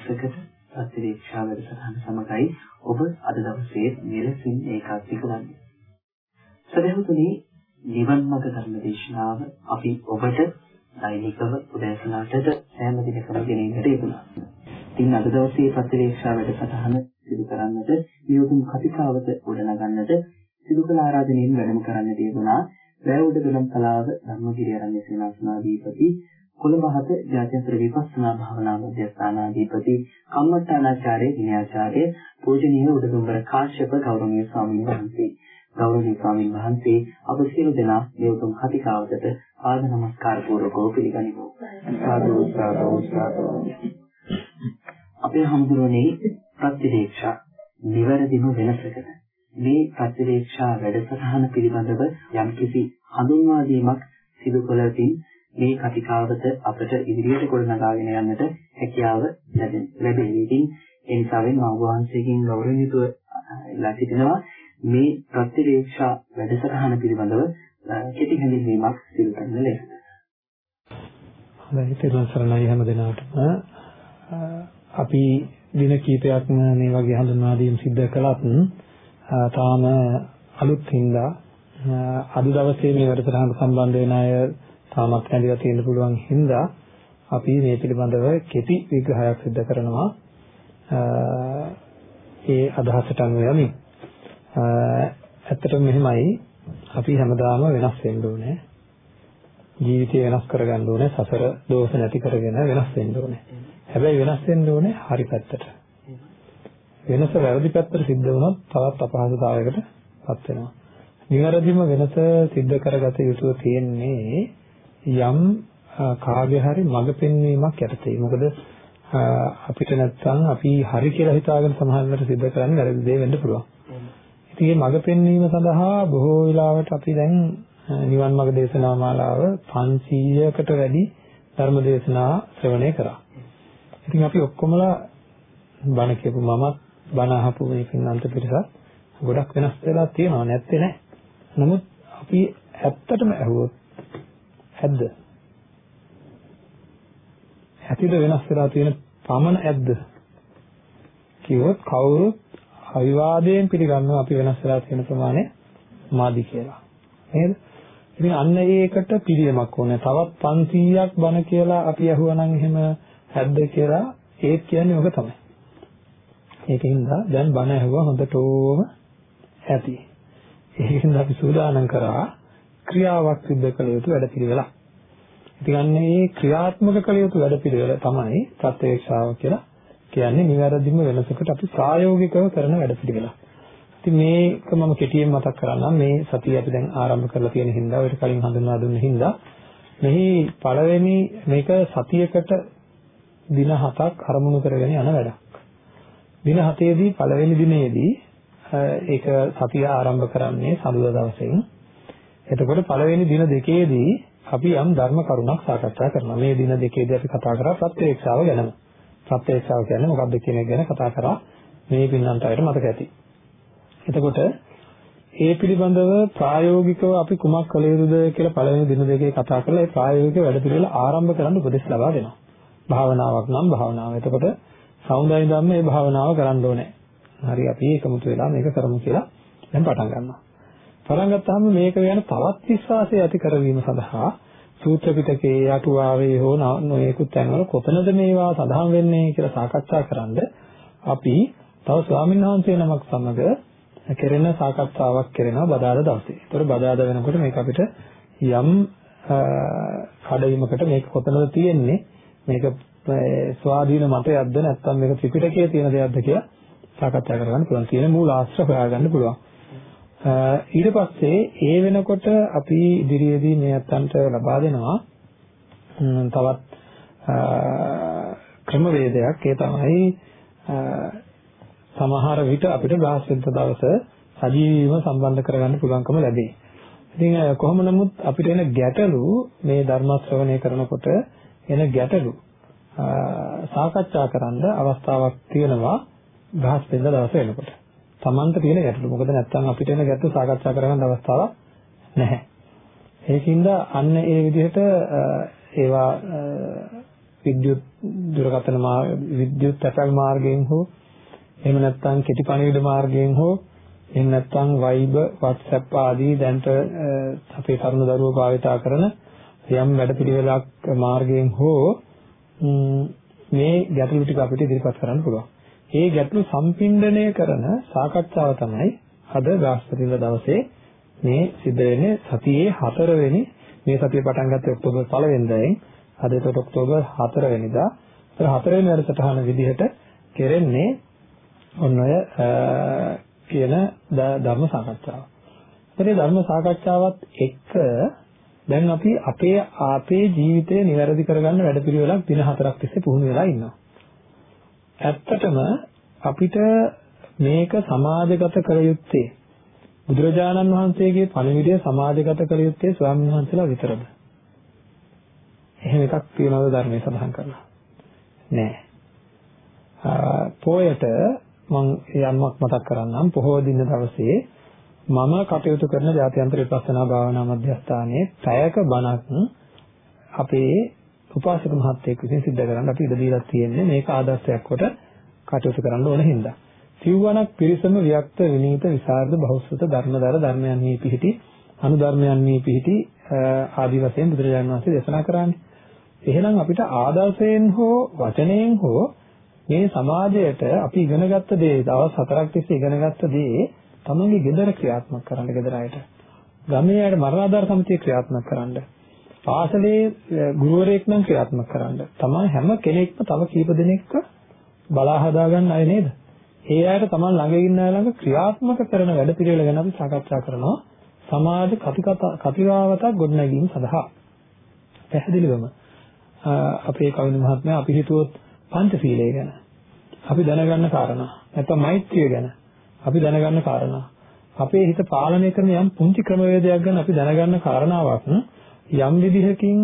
නිවැරදිව වෙනසකට ප්‍රතිරීක්ෂා වැඩසටහන සමගයි ඔබ අද දවසේ මෙලෙසින් ඒකාත්මික වන්නේ. සදහතුනි නිවන් මඟ ධර්ම දේශනාව අපි ඔබට දෛනිකව උදෑසනටද සෑම දිනකම ගෙනෙන්නට යෙදුණා. ඉතින් අද දවසේ ප්‍රතිරීක්ෂා වැඩසටහන සිදු කරන්නට නියුතුම් කතිකාවත ගොඩනගන්නට සිදු කළ ආරාධනෙන් වැඩම කරන්න තිබුණා වැවුඩ ගලම් කලාව ධර්මගිරිය ආරණ්‍ය සේනාසනාධිපති කොළඹ හත ජාත්‍යන්තර විපස්සනා භාවනා මධ්‍යස්ථානාධිපති කම්මඨානාචාර්ය විනයාචාර්ය පූජනීය උඩදුම්බර කාශ්‍යප ගෞරවනීය ස්වාමීන් වහන්සේ. ගෞරවනීය ස්වාමීන් වහන්සේ අප සියලු දෙනා නියුතුම් කතිකාවතට ආද නමස්කාර පූර්වකව පිළිගනිමු. සාදු සාදු සාදු. අපේ හමුදුරනේ ප්‍රතිදේක්ෂා නිවැරදිම වෙනසකට. මේ ප්‍රතිවේක්ෂා වැඩසටහන පිළිබඳව යම්කිසි හඳුන්වා දීමක් සිදු කළකින් මේ කතිකාවත අපට ඉදිරියට ගොඩනගාගෙන යන්නට හැකියාව ලැබෙන්නේ. ඉතින් ඒ නිසාවෙන් මම වහන්සේගෙන් ගෞරවණීයව ඉල්ලා සිටිනවා මේ ප්‍රතිවේක්ෂා වැඩසටහන පිළිබඳව කෙටි හැඳින්වීමක් සිදු කරන ලෙස. හොඳයි, ඊට සරණයි හැම දිනකටම අපි දින කීපයක්ම මේ වගේ හඳුන්වා දීම් සිද්ධ කළත් තාම අලුත් හින්දා අද දවසේ මේ වැඩසටහනට සම්බන්ධ වෙන අය තාමත් නැතිලා තියෙන්න පුළුවන් හින්දා අපි මේ පිළිබඳව කෙටි විග්‍රහයක් සිදු කරනවා. ඒ අදහසට අනුව යමින්. ඇත්තටම මෙහෙමයි. අපි හැමදාම වෙනස් වෙන්න ඕනේ. ජීවිතය වෙනස් කරගන්න ඕනේ. සසර දෝෂ නැති කරගෙන වෙනස් වෙන්න ඕනේ. හැබැයි වෙනස් වෙන්න ඕනේ හරි පැත්තට. වෙනස වැරදි පැත්තට සිද්ධ වුණොත් තවත් අපහසුතාවයකට පත් වෙනවා. නිවැරදිම වෙනස සිද්ධ කරගත යුතු තියෙන්නේ යම් කාගේ හරි මඟ පෙන්වීමක් යටතේ. මොකද අපිට නැත්තම් අපි හරි කියලා හිතාගෙන සමහරවිට සිද්ධ කරන්නේ වැරදි දේ වෙන්න පුළුවන්. ඉතින් මේ මඟ පෙන්වීම සඳහා බොහෝ වෙලාවට අපි දැන් නිවන් මාර්ග දේශනා මාලාව 500කට වැඩි ධර්ම දේශනා ශ්‍රවණය කරා. ඉතින් අපි ඔක්කොමලා බණ කියපු මමත් බණ අහපු මේ පින්නන්ත පිරිසත් ගොඩක් වෙනස් වෙලා තියෙනවා නැත්තේ නෑ. නමුත් අපි ඇත්තටම ඇහුවොත් ඇද්ද? ඇතිද වෙනස් වෙලා තියෙන පමණ ඇද්ද? කිව්වොත් කවුරුත් අවිවාදයෙන් පිළිගන්නවා අපි වෙනස් වෙලා තියෙන ප්‍රමාණය මාදි කියලා. නේද? ඉතින් අන්න ඒකට පිළියමක් ඕනේ. තවත් 500ක් බණ කියලා අපි අහුවා නම් එහෙම ඇද්ද කියලා ඒත් කියන්නේ ඔක තමයි. ඒකින්ද දැන් බණ ඇහුවා හොඳටම ඇති. ඒකින්ද අපි සූදානම් කරා ක්‍රියාවක් සිදු කළ යුතු වැඩපිළිවෙලක්. ඉතින් මේ ක්‍රියාත්මක කළ යුතු වැඩපිළිවෙල තමයි ප්‍රත්‍යක්ෂාව කියලා කියන්නේ නිවැරදිම වෙනසකට අපි ප්‍රායෝගිකව කරන වැඩපිළිවෙලක්. ඉතින් මේක මම කෙටියෙන් මතක් කරන්නම් මේ සතිය අපි දැන් ආරම්භ කරලා තියෙන හින්දා ඔයිට කලින් හඳුන්වා දුන්න හින්දා මෙහි පළවෙනි මේක සතියකට දින 7ක් අරමුණු කරගෙන යන වැඩක්. දින 7ේදී පළවෙනි දිනේදී ඒක සතිය ආරම්භ කරන්නේ සඳුදා දවසෙන්. එතකොට පළවෙනි දින දෙකේදී අපි යම් ධර්ම කරුණක් සාකච්ඡා කරනවා. මේ දින දෙකේදී අපි කතා කරා ප්‍රත්‍යක්ෂාව ගැනම. ප්‍රත්‍යක්ෂාව කියන්නේ මොකක්ද කියන එක ගැන කතා කරා මේ පින්නන්ට අයට මතක ඇති. එතකොට ඒ පිළිබඳව ප්‍රායෝගිකව අපි කුමක් කළ යුතුද කියලා පළවෙනි දින දෙකේ කතා කරලා ඒ ප්‍රායෝගික වැඩ පිළිවෙල ආරම්භ කරන්න උපදෙස් ලබා දෙනවා. භාවනාවක් නම් භාවනාව. එතකොට සමුදාය ධර්ම මේ භාවනාව කරන්න ඕනේ. හරි අපි එකමුතු වෙලා මේක කරමු කියලා දැන් පටන් ගන්නවා. පටන් ගත්තාම මේක ගැන තවත් විශ්වාසය ඇති කරවීම සඳහා සූත්‍ර පිටකයේ අටුවාවේ හෝ නොයෙකුත් තැන්වල කොතනද මේවා සඳහන් වෙන්නේ කියලා සාකච්ඡා කරන්න අපි තව ස්වාමීන් වහන්සේ නමක් සමග කෙරෙන සාකච්ඡාවක් කරනවා බදාදා දවසේ. ඒතර බදාදා වෙනකොට මේක අපිට යම් කඩවීමකට මේක කොතනද තියෙන්නේ මේක ස්වාධීන මතයක්ද නැත්නම් මේක ත්‍රිපිටකයේ තියෙන දෙයක්ද කියලා සාකච්ඡා කරගන්න පුළුවන්. තියෙන මූල ආශ්‍රය හොයාගන්න පුළුවන්. ඊට පස්සේ ඒ වෙනකොට අපි ඉදිරියේදී මේ අත්තන්ට ලබා දෙනවා තවත් ක්‍රමවේදයක් ඒ තමයි සමහර විට අපිට බ්‍රහස්පති දවස සජීවීව සම්බන්ධ කරගන්න පුළුවන්කම ලැබේ. ඉතින් කොහොම නමුත් අපිට එන ගැටලු මේ ධර්ම ශ්‍රවණය කරනකොට එන ගැටලු සාකච්ඡා කරන්න අවස්ථාවක් තියෙනවා බ්‍රහස්පතින්ද දවස වෙනකොට. Tamanta තියෙන ගැටලු. මොකද නැත්තම් අපිට එන ගැටලු සාකච්ඡා කරගන්න අවස්ථාවක් නැහැ. ඒකින්ද අන්න ඒ විදිහට ඒවා විද්‍යුත් දුරකථන මාර්ග විද්‍යුත් තැපැල් මාර්ගයෙන් හෝ එහෙම නැත්නම් කෙටි පණිවිඩ මාර්ගයෙන් හෝ එහෙම නැත්නම් Viber WhatsApp ආදී දැන්ට අපේ තරුණ දරුවෝ භාවිතා කරන යම් වැඩපිළිවෙලක් මාර්ගයෙන් හෝ මේ ගැටලු ටික අපිට ඉදිරිපත් කරන්න පුළුවන්. ඒ ගැටලු සම්පින්ඩණය කරන සාකච්ඡාව තමයි අද බ්‍රහස්පතින්ද දවසේ මේ සිද්ධ වෙන්නේ සතියේ 4 වෙනි මේ සතිය පටන් ගත්තේ ඔක්තෝබර් 1 වෙනිදායෙන් අද ඒකට ඔක්තෝබර් 4 වෙනිදා. ඒතර 4 වෙනි වැඩසටහන විදිහට කෙරෙන්නේ ඔන්න ඔය කියන ධර්ම සාකච්ඡාව. ඒ ධර්ම සාකච්ඡාවත් එක්ක දැන් අපි අපේ අපේ ජීවිතය નિවැරදි කරගන්න වැඩපිළිවෙලක් දින හතරක් තිස්සේ පුහුණු වෙලා ඉන්නවා. ඇත්තටම අපිට මේක සමාජගත කළ යුත්තේ බුදුරජාණන් වහන්සේගේ පණිවිඩය සමාජගත කළ යුත්තේ ස්වාමීන් වහන්සේලා විතරද? එහෙම එකක් තියනවද ධර්මයේ සඳහන් කරලා? නෑ. පොයට මම යම්මක් මතක් කරන්නම් පොහොව දින දවසේ මම කටයුතු කරන ජාත්‍යන්තර විපස්සනා භාවනා මධ්‍යස්ථානයේ පැයක බණක් අපේ උපාසක මහත්තයෙක් විසින් සිද්ධ කරන්න අපි ඉඩ දීලා තියෙන්නේ මේක ආදර්ශයක් කොට කටයුතු කරන්න ඕන හින්දා. සිව්වණක් පිරිසම වික්ත විනීත විසරද බහුසුත ධර්මදර ධර්මයන්හි පිහිටි අනුධර්මයන්හි පිහිටි ආදි වශයෙන් බුදුරජාණන් වහන්සේ දේශනා කරන්නේ. එහෙනම් අපිට ආදර්ශයෙන් හෝ වචනයෙන් හෝ මේ සමාජයට අපි ඉගෙනගත්ත දේ දවස් හතරක් තිස්සේ ඉගෙනගත්ත දේ තමන්ගේ ගෙදර ක්‍රියාත්මක කරන්න ගෙදර අයට. ගමේ අයට මරණාධාර සමිතිය ක්‍රියාත්මක කරන්න. පාසලේ ගුරුවරයෙක් නම් ක්‍රියාත්මක කරන්න. තමන් හැම කෙනෙක්ම තව කීප දෙනෙක්ව බලා හදා ගන්න අය නේද? ඒ අයට තමන් ළඟ ඉන්න අය ළඟ ක්‍රියාත්මක කරන වැඩ පිළිවෙල ගැන අපි සාකච්ඡා කරනවා. සමාජ කතිකාවතක් ගොඩනැගීම සඳහා. පැහැදිලිවම අපේ කවින මහත්මයා අපි හිතුවොත් පංචශීලය ගැන අපි දැනගන්න කාරණා නැත්නම් මෛත්‍රිය ගැන අපි දැනගන්න කාරණා අපේ හිත පාලනය කරන යම් පුංචි ක්‍රමවේදයක් ගැන අපි දැනගන්න කාරණාවක් යම් විදිහකින්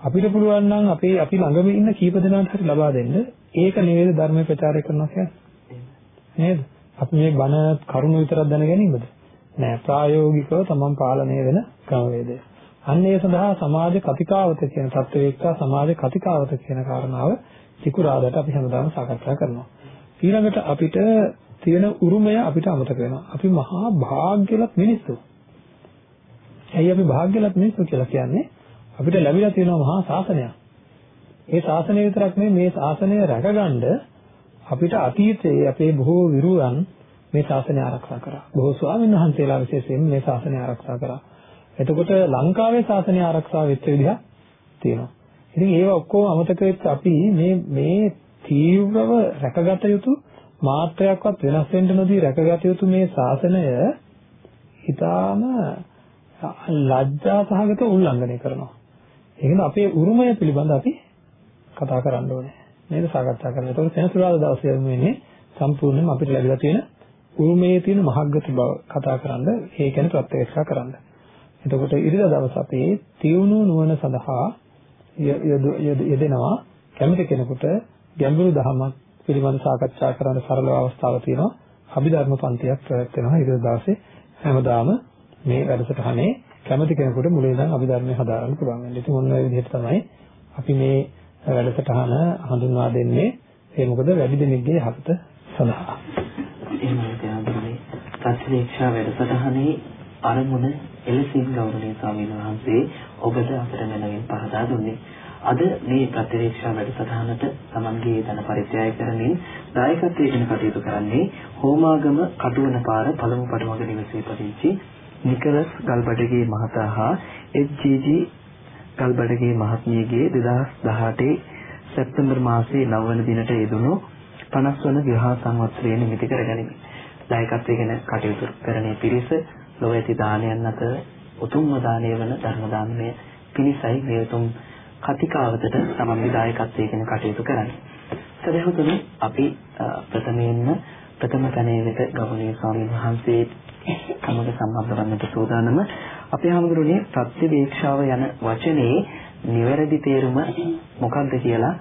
අපිට පුළුවන් නම් අපේ අපි ළඟම ඉන්න කීප දෙනාට හරි ලබා දෙන්න ඒක නෙවෙයි ධර්මයේ ප්‍රචාරය කරනවා කියන්නේ නේද අපි මේ බණ කරුණු විතරක් දැන ගැනීමද නෑ ප්‍රායෝගිකව තමන් පාලනය වෙන ක්‍රමවේදය අන්න ඒ සඳහා සමාජ කතිකාවත කියන තත්ත්වයක සමාජ කතිකාවත කියන කාරණාව සිකුරාදාට අපි හැමදාම සාකච්ඡා කරනවා. ඊළඟට අපිට තියෙන උරුමය අපිට අමතක වෙනවා. අපි මහා භාග්‍යලත් මිනිස්සු. ඇයි අපි භාග්‍යලත් මිනිස්සු කියලා කියන්නේ? අපිට ලැබිලා තියෙන මහා ශාසනයක්. ඒ ශාසනය විතරක් නෙමෙයි මේ ශාසනය රැකගන්න අපිට අතීතයේ අපේ බොහෝ විරුවන් මේ ශාසනය ආරක්ෂා කරා. බොහෝ ස්වාමීන් වහන්සේලා විශේෂයෙන් මේ ශාසනය ආරක්ෂා කරා. එතකොට ලංකාවේ ශාසනය ආරක්ෂා වෙච්ච විදිහක් තියෙනවා. ඉතින් ඒව ඔක්කොම අමතක වෙච්ච අපි මේ මේ තීව්‍රව රැකගත යුතු මාත්‍රයක්වත් වෙනස් වෙන්න නොදී රැකගත යුතු මේ ශාසනය ඊටාම ලැජ්ජා සහගත උල්ලංඝනය කරනවා. ඒ කියන්නේ අපේ උරුමය පිළිබඳ අපි කතා කරන්න ඕනේ. නේද සාකච්ඡා කරන්න. ඒතකොට සෙනසුරාදා දවසේ වෙන්නේ සම්පූර්ණයෙන්ම අපිට ලැබිලා තියෙන උරුමයේ තියෙන මහග්ගත බව කතා කරන්න, ඒ කියන්නේ ප්‍රත්‍යක්ෂ කරන්න. එතකොට ඉරිදා දවස් අපේ තියුණු නුවණ සඳහා යෙදෙනවා කැමති කෙනෙකුට ගැඹුරු දහමක් පිළිබඳ සාකච්ඡා කරන්න සරල අවස්ථාවක් තියෙනවා. අභිධර්ම පන්තියක් පැවැත්වෙනවා ඊට දවසේ හැමදාම මේ වැඩසටහනේ කැමති කෙනෙකුට මුලින් ඉඳන් අභිධර්මයේ හදාගන්න පුළුවන් වෙනවා. ඉතින් මොන විදිහට තමයි අපි මේ වැඩසටහන හඳුන්වා දෙන්නේ. ඒ මොකද වැඩි දෙනෙක්ගේ යහපත සඳහා. එහෙමයි තමයි. ප්‍රතිවේක්ෂා වැඩසටහනේ අරමුණ එලෙසින් ගෞරවනීය ස්වාමීන් වහන්සේ ඔබට අපට මැනවින් පහදා දුන්නේ. අද මේ ප්‍රතිවේක්ෂා වැඩසටහනට තමන්ගේ ධන පරිත්‍යාග කරමින් දායකත්වයෙන් කටයුතු කරන්නේ හෝමාගම කටුවන පාර පළමු පටවග නිවසේ පදිංචි නිකලස් ගල්බඩගේ මහතා හා එච්.ජී.ජී. ගල්බඩගේ මහත්මියගේ 2018 සැප්තැම්බර් මාසයේ 9 වන දිනට යෙදුණු 50 වන විවාහ සංවත්සරය නිමිති කරගනිමි. දායකත්වයෙන් කටයුතු කරන පිරිස ලොව ඇති දානයන් අතර උතුම්ම දානය වන ධර්ම දානමය පිණිසයි මේ උතුම් කතිකාවතට සමන් දායකත්වයෙන් කටයුතු කරන්නේ. සදහතුනි අපි ප්‍රථමයෙන්ම ප්‍රථම තැනේ වෙත ගෞරවනීය ස්වාමීන් වහන්සේ කමක සම්බන්ධ වන්නට සූදානම අපේ හැමගුරුනේ ප්‍රතිවේක්ෂාව යන වචනේ නිවැරදි තේරුම මොකක්ද කියලා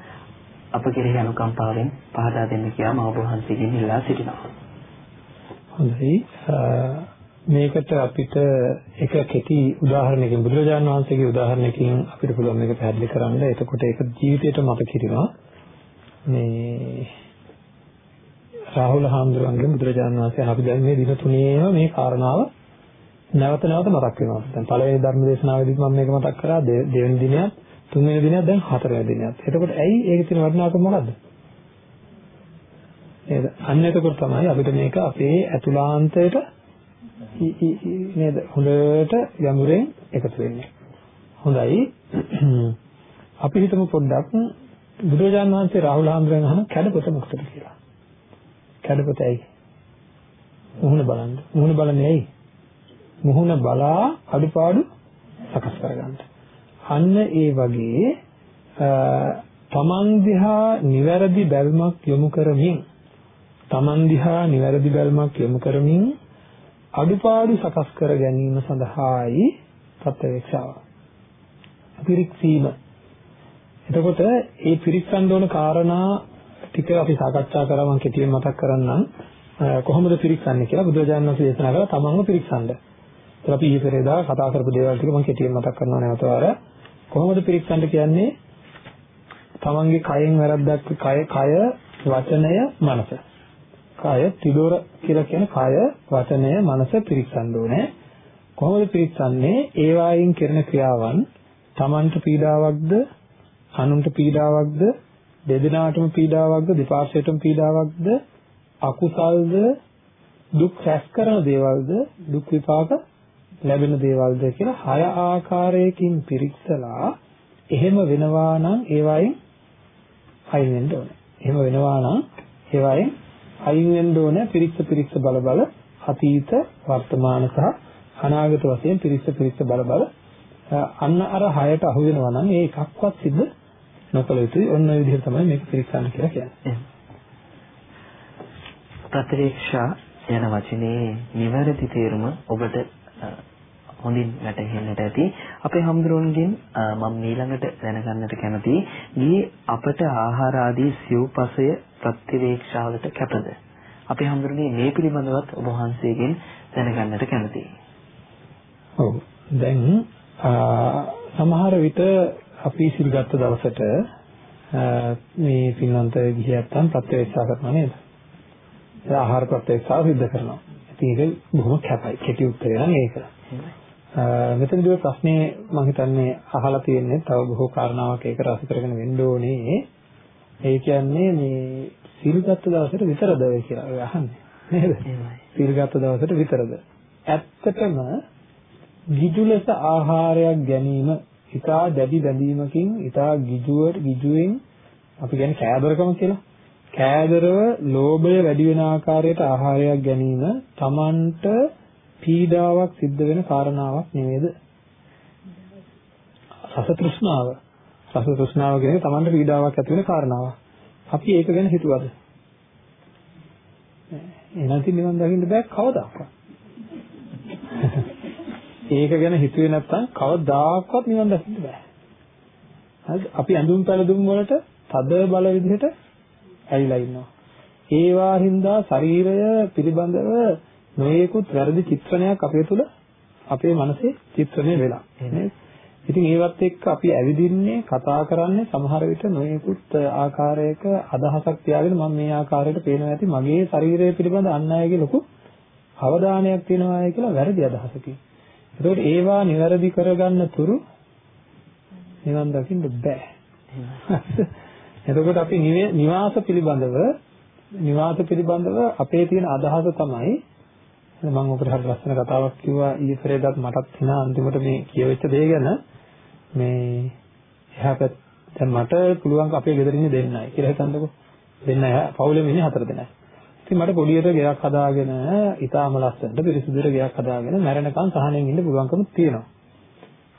අප කෙරෙහි අනුකම්පාවෙන් පහදා දෙන්න කියලා මම ඔබ වහන්සේගෙන් ඉල්ලා සිටිනවා. හොඳයි. මේකට අපිට එක කෙටි උදාහරණයකින් බුදුරජාණන් වහන්සේගේ උදාහරණයකින් අපිට පුළුවන් මේක පැහැදිලි කරන්න. එතකොට ඒක ජීවිතයට මත කිරිනවා. මේ රාහුල හාමුදුරන්ගේ බුදුරජාණන් වහන්සේ අපි දැන් මේ දින තුනේම මේ කාරණාව නැවත නැවත මතක් වෙනවා. දැන් පළවෙනි ධර්ම දේශනාවේදීත් මම මේක මතක් කරා දෙවෙනි දිනයත් තුන්වෙනි දිනයත් දැන් හතරවෙනි දිනයත්. එතකොට ඇයි ඒකේ තියෙන වටිනාකම මොකද්ද? නේද? අන්න එතකොට තමයි අපිට මේක අපේ ඇතුළාන්තයට නේද හොඳට යමුරෙන් එකතු වෙන්නේ. හොඳයි. අපි හිතමු පොඩ්ඩක් බුදුරජාණන් වහන්සේ රාහුල හාමුදුරන් අහන කැඩපොත මොකටද කියලා. කැඩපොත ඇයි? මුහුණ බලන්න. මුහුණ බලන්නේ ඇයි? මුහුණ බලා අඩුපාඩු සකස් කරගන්න. අන්න ඒ වගේ තමන් දිහා නිවැරදි බැල්මක් යොමු කරමින් තමන් දිහා නිවැරදි බැල්මක් යොමු කරමින් අඩුපාඩු සකස් කර ගැනීම සඳහායි ප්‍රත්‍යක්ෂාව. පිරික්සීම. එතකොට මේ පිරික්සන්න ඕන කාරණා ටික අපි සාකච්ඡා කරා මම කෙටියෙන් මතක් කරන්නම්. කොහොමද පිරික්සන්නේ කියලා බුදුරජාණන් වහන්සේ දේශනා කළා තමන්ව පිරික්සන්න. ඒක අපි ඊයේ පෙරේදා කතා කරපු දේවල් ටික මම කෙටියෙන් මතක් කරනවා නැවත වර. කොහොමද පිරික්සන්න කියන්නේ? තමන්ගේ කයෙන් වැරද්දක් කය කය වචනය මනස. කය තිදොර කියලා කියන කය වචනය මනස පිරික්සන්න ඕනේ. කොහොමද පිරික්සන්නේ? ඒ වායින් කරන ක්‍රියාවන් තමන්ට පීඩාවක්ද අනුන්ට පීඩාවක්ද දෙදෙනාටම පීඩාවක්ද දෙපාර්ශ්වයටම පීඩාවක්ද අකුසල්ද දුක් රැස් කරන දේවල්ද දුක් විපාක ලැබෙන දේවල්ද කියලා හය ආකාරයකින් පිරික්සලා එහෙම වෙනවා නම් ඒවයින් අයින් වෙන්න ඕනේ. එහෙම වෙනවා නම් ඒවයින් අයින් වෙන්න ඕනේ පිරික්ස පිරික්ස බල බල අතීත වර්තමාන සහ අනාගත වශයෙන් පිරික්ස පිරික්ස බල බල අන්න අර හයට අහු වෙනවා නම් ඒ එකක්වත් සිද්ධ නොකළ යුතුයි. ඔන්න ඔය විදිහට තමයි මේක පිරික්සන්න කියලා කියන්නේ. ප්‍රතිරීක්ෂා යන වචනේ නිවැරදි තේරුම ඔබට හොඳින් වැටහෙන්නට ඇති. අපේ හම්දුරන්ගෙන් මම ඊළඟට දැනගන්නට කැමතියි. මේ අපට ආහාර ආදී සිව්පසය ප්‍රතිවේක්ෂාවට කැපද? අපේ හම්දුරනේ මේ පිළිබඳවත් ඔබ වහන්සේගෙන් දැනගන්නට කැමතියි. ඔව්. දැන් සමහර විට අපි සිල් ගත්ත දවසට මේ පින්වන්ත ගිහියන් ප්‍රත්‍යක්ෂා කරනවා නේද? ඒ ආහාර ප්‍රත්‍යක්ෂාව සිද්ධ කරනවා. ඉතින් ඒක බොහොම කැපයි. කෙටි උත්තරය නම් ඒක. මෙතනදී ප්‍රශ්නේ මම හිතන්නේ අහලා තියෙන්නේ තව බොහෝ කාරණාවක් ඒක රස කරගෙන වෙන්න ඕනේ. ඒ කියන්නේ මේ සිල් ගත්ත දවසට විතරද ඔය කියලා ඔය අහන්නේ. නේද? සිල් ගත්ත දවසට විතරද? ඇත්තටම ගිජු ලෙස ආහාරයක් ගැනීම ඉතා දැඩි බැඳීමකින් ඉතා ගිජුවට ගිජුවෙන් අපි කියන්නේ කෑදරකම කියලා. කෑදරව ලෝභය වැඩි වෙන ආකාරයට ආහාරයක් ගැනීම Tamanට පීඩාවක් සිද්ධ වෙන කාරණාවක් නෙවෙයිද? රස තෘෂ්ණාව. රස තෘෂ්ණාව කියන්නේ Tamanට පීඩාවක් ඇති වෙන කාරණාවක්. අපි ඒක ගැන හිතුවද? එනන්ති නිවන් දකින්න බෑ කවදාවත්. ඒක ගැන හිතුවේ නැත්නම් කවදාකවත් නිවන් දකින්න බෑ. හරිද? අපි ඇඳුම් පැළඳුම් වලට තද බල විදිහට ඇලිලා ඉන්නවා. ඒවා හින්දා ශරීරය පිළිබඳව නොයේකුත් වැරදි චිත්‍රණයක් අපේ තුල අපේ මනසේ චිත්‍රණය වෙලා නේද? ඉතින් ඒවත් එක්ක අපි ඇවිදින්නේ කතා කරන්නේ සමහර විට නොයේකුත් ආකාරයක අදහසක් තියාගෙන මම මේ ආකාරයට පේනවා ඇති මගේ ශරීරය පිළිබඳ අන් අයගේ ලොකු අවධානයක් තියෙනවා කියලා වැරදි අදහසකින්. ඒකෝට ඒවා નિවැරදි කරගන්න තුරු නිවන් දකින්න බෑ. එතකොට අපි නිවාස පිළිබඳව නිවාස පිළිබඳව අපේ තියෙන අදහස තමයි මම ඔකට හරි ලස්සන කතාවක් කිව්වා ඊයේ පෙරේදාත් මටත් හිනා අන්තිමට මේ කියවෙච්ච දේ ගැන. මේ එහා පැත්ත මට පුළුවන් අපේ ගෙදර ඉන්නේ දෙන්නයි කියලා හිතන්නකෝ. දෙන්නයි. පවුලෙම ඉන්නේ හතර දෙනයි ඉතින් මට පොඩියට ගෙයක් හදාගෙන ඊටාම ලස්සනට පිරිසිදුට ගෙයක් හදාගෙන මැරෙනකන් සහනෙන් ඉන්න පුළුවන්කම තියෙනවා.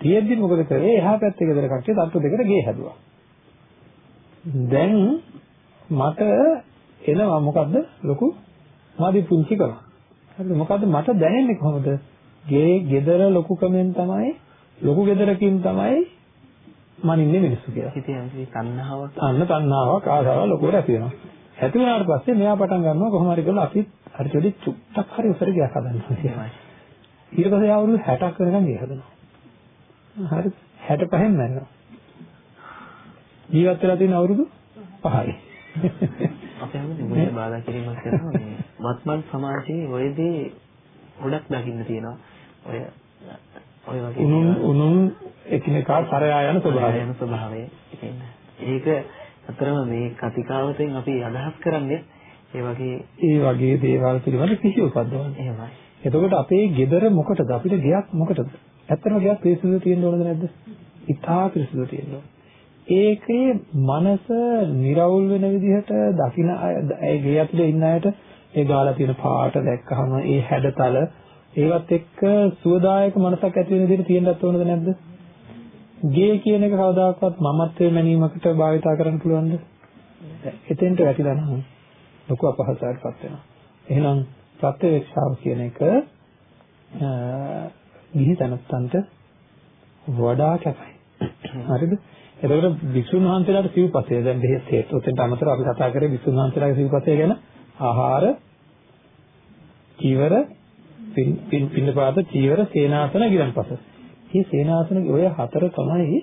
තියෙද්දි මොකද කරේ? එහා පැත්තේ ගෙදර කට්ටිය තට්ටු දෙකට ගේ හැදුවා. දැන් මට එනවා මොකද්ද? ලොකු මාදි පුංචිකම හරිද? මොකද්ද මට දැනෙන්නේ කොහොමද? ගේ ගෙදර ලොකුකමෙන් තමයි ලොකු ගෙදරකින් තමයි මනින්නේ මිනිස්සු කියලා. ඉතින් අපි තණ්හාවක්. අන්න තණ්හාවක් ආසාව ලොකුවට ඇති වෙනවා. ඇති වුණාට පස්සේ මෙයා පටන් ගන්නවා කොහොම හරි කරලා අපි හරි චොඩි චුට්ටක් හරි උසර ගියක් හදන්නවා කියලා. ඊට පස්සේ අවුරුදු 60ක් වෙනකන් ගේ හදනවා. හරි 65න් මැරෙනවා. ජීවත් වෙලා තියෙන අවුරුදු 5යි. අපි හැමෝම මොකද බාධා කිරීමක් කරනවා මේ වත්මන් සමාජයේ ඔයදී ගොඩක් දකින්න තියෙනවා. ඔය ඔය වගේ උනුන් උනුන් එකිනෙකා කරයා යන ස්වභාවය. යන ස්වභාවය. ඒක අතරම මේ කතිකාවතෙන් අපි අදහස් කරන්නේ ඒ වගේ ඒ වගේ දේවල් පිළිබඳ කිසි උපද්දවන්නේ. එහෙමයි. එතකොට අපේ ගෙදර මොකටද අපිට ගයක් මොකටද? ඇත්තටම ගයක් පිරිසිදු තියෙන්න ඕනද නැද්ද? ඉතා පිරිසිදු තියෙන්න ඕන. ඒකේ මනස निराවුල් වෙන විදිහට දකින්න ඒ ගේ ඇතුලේ ඉන්න අයට ඒ ගාලා තියෙන පාට දැක්කහම ඒ හැඩතල ඒවත් එක්ක සුවදායක මනසක් ඇති වෙන විදිහට තියෙන්නත් ඕනද නැද්ද? ගේ කියන එක කවදාකවත් මමත්වයේ මැනීමකට භාවිතා කරන්න පුළුවන්ද? එතෙන්ට වැටිලා නම් ලොකු අපහසුතාවයකටපත් වෙනවා. එහෙනම් ප්‍රත්‍යවේක්ෂාව කියන එක ගිහි තනත්තන්ට වඩා කැපයි. හරිද? එතකොට විසුණු වහන්සේලාට සිව්පසය දැන් බෙහෙත් හේත්. ඔතෙන්ට අමතරව අපි කතා කරේ විසුණු වහන්සේලාගේ සිව්පසය ගැන ආහාර, චීවර, පින්නපාත, චීවර, සේනාසන, ගිලන්පස. මේ සේනාසන ඔය හතර තමයි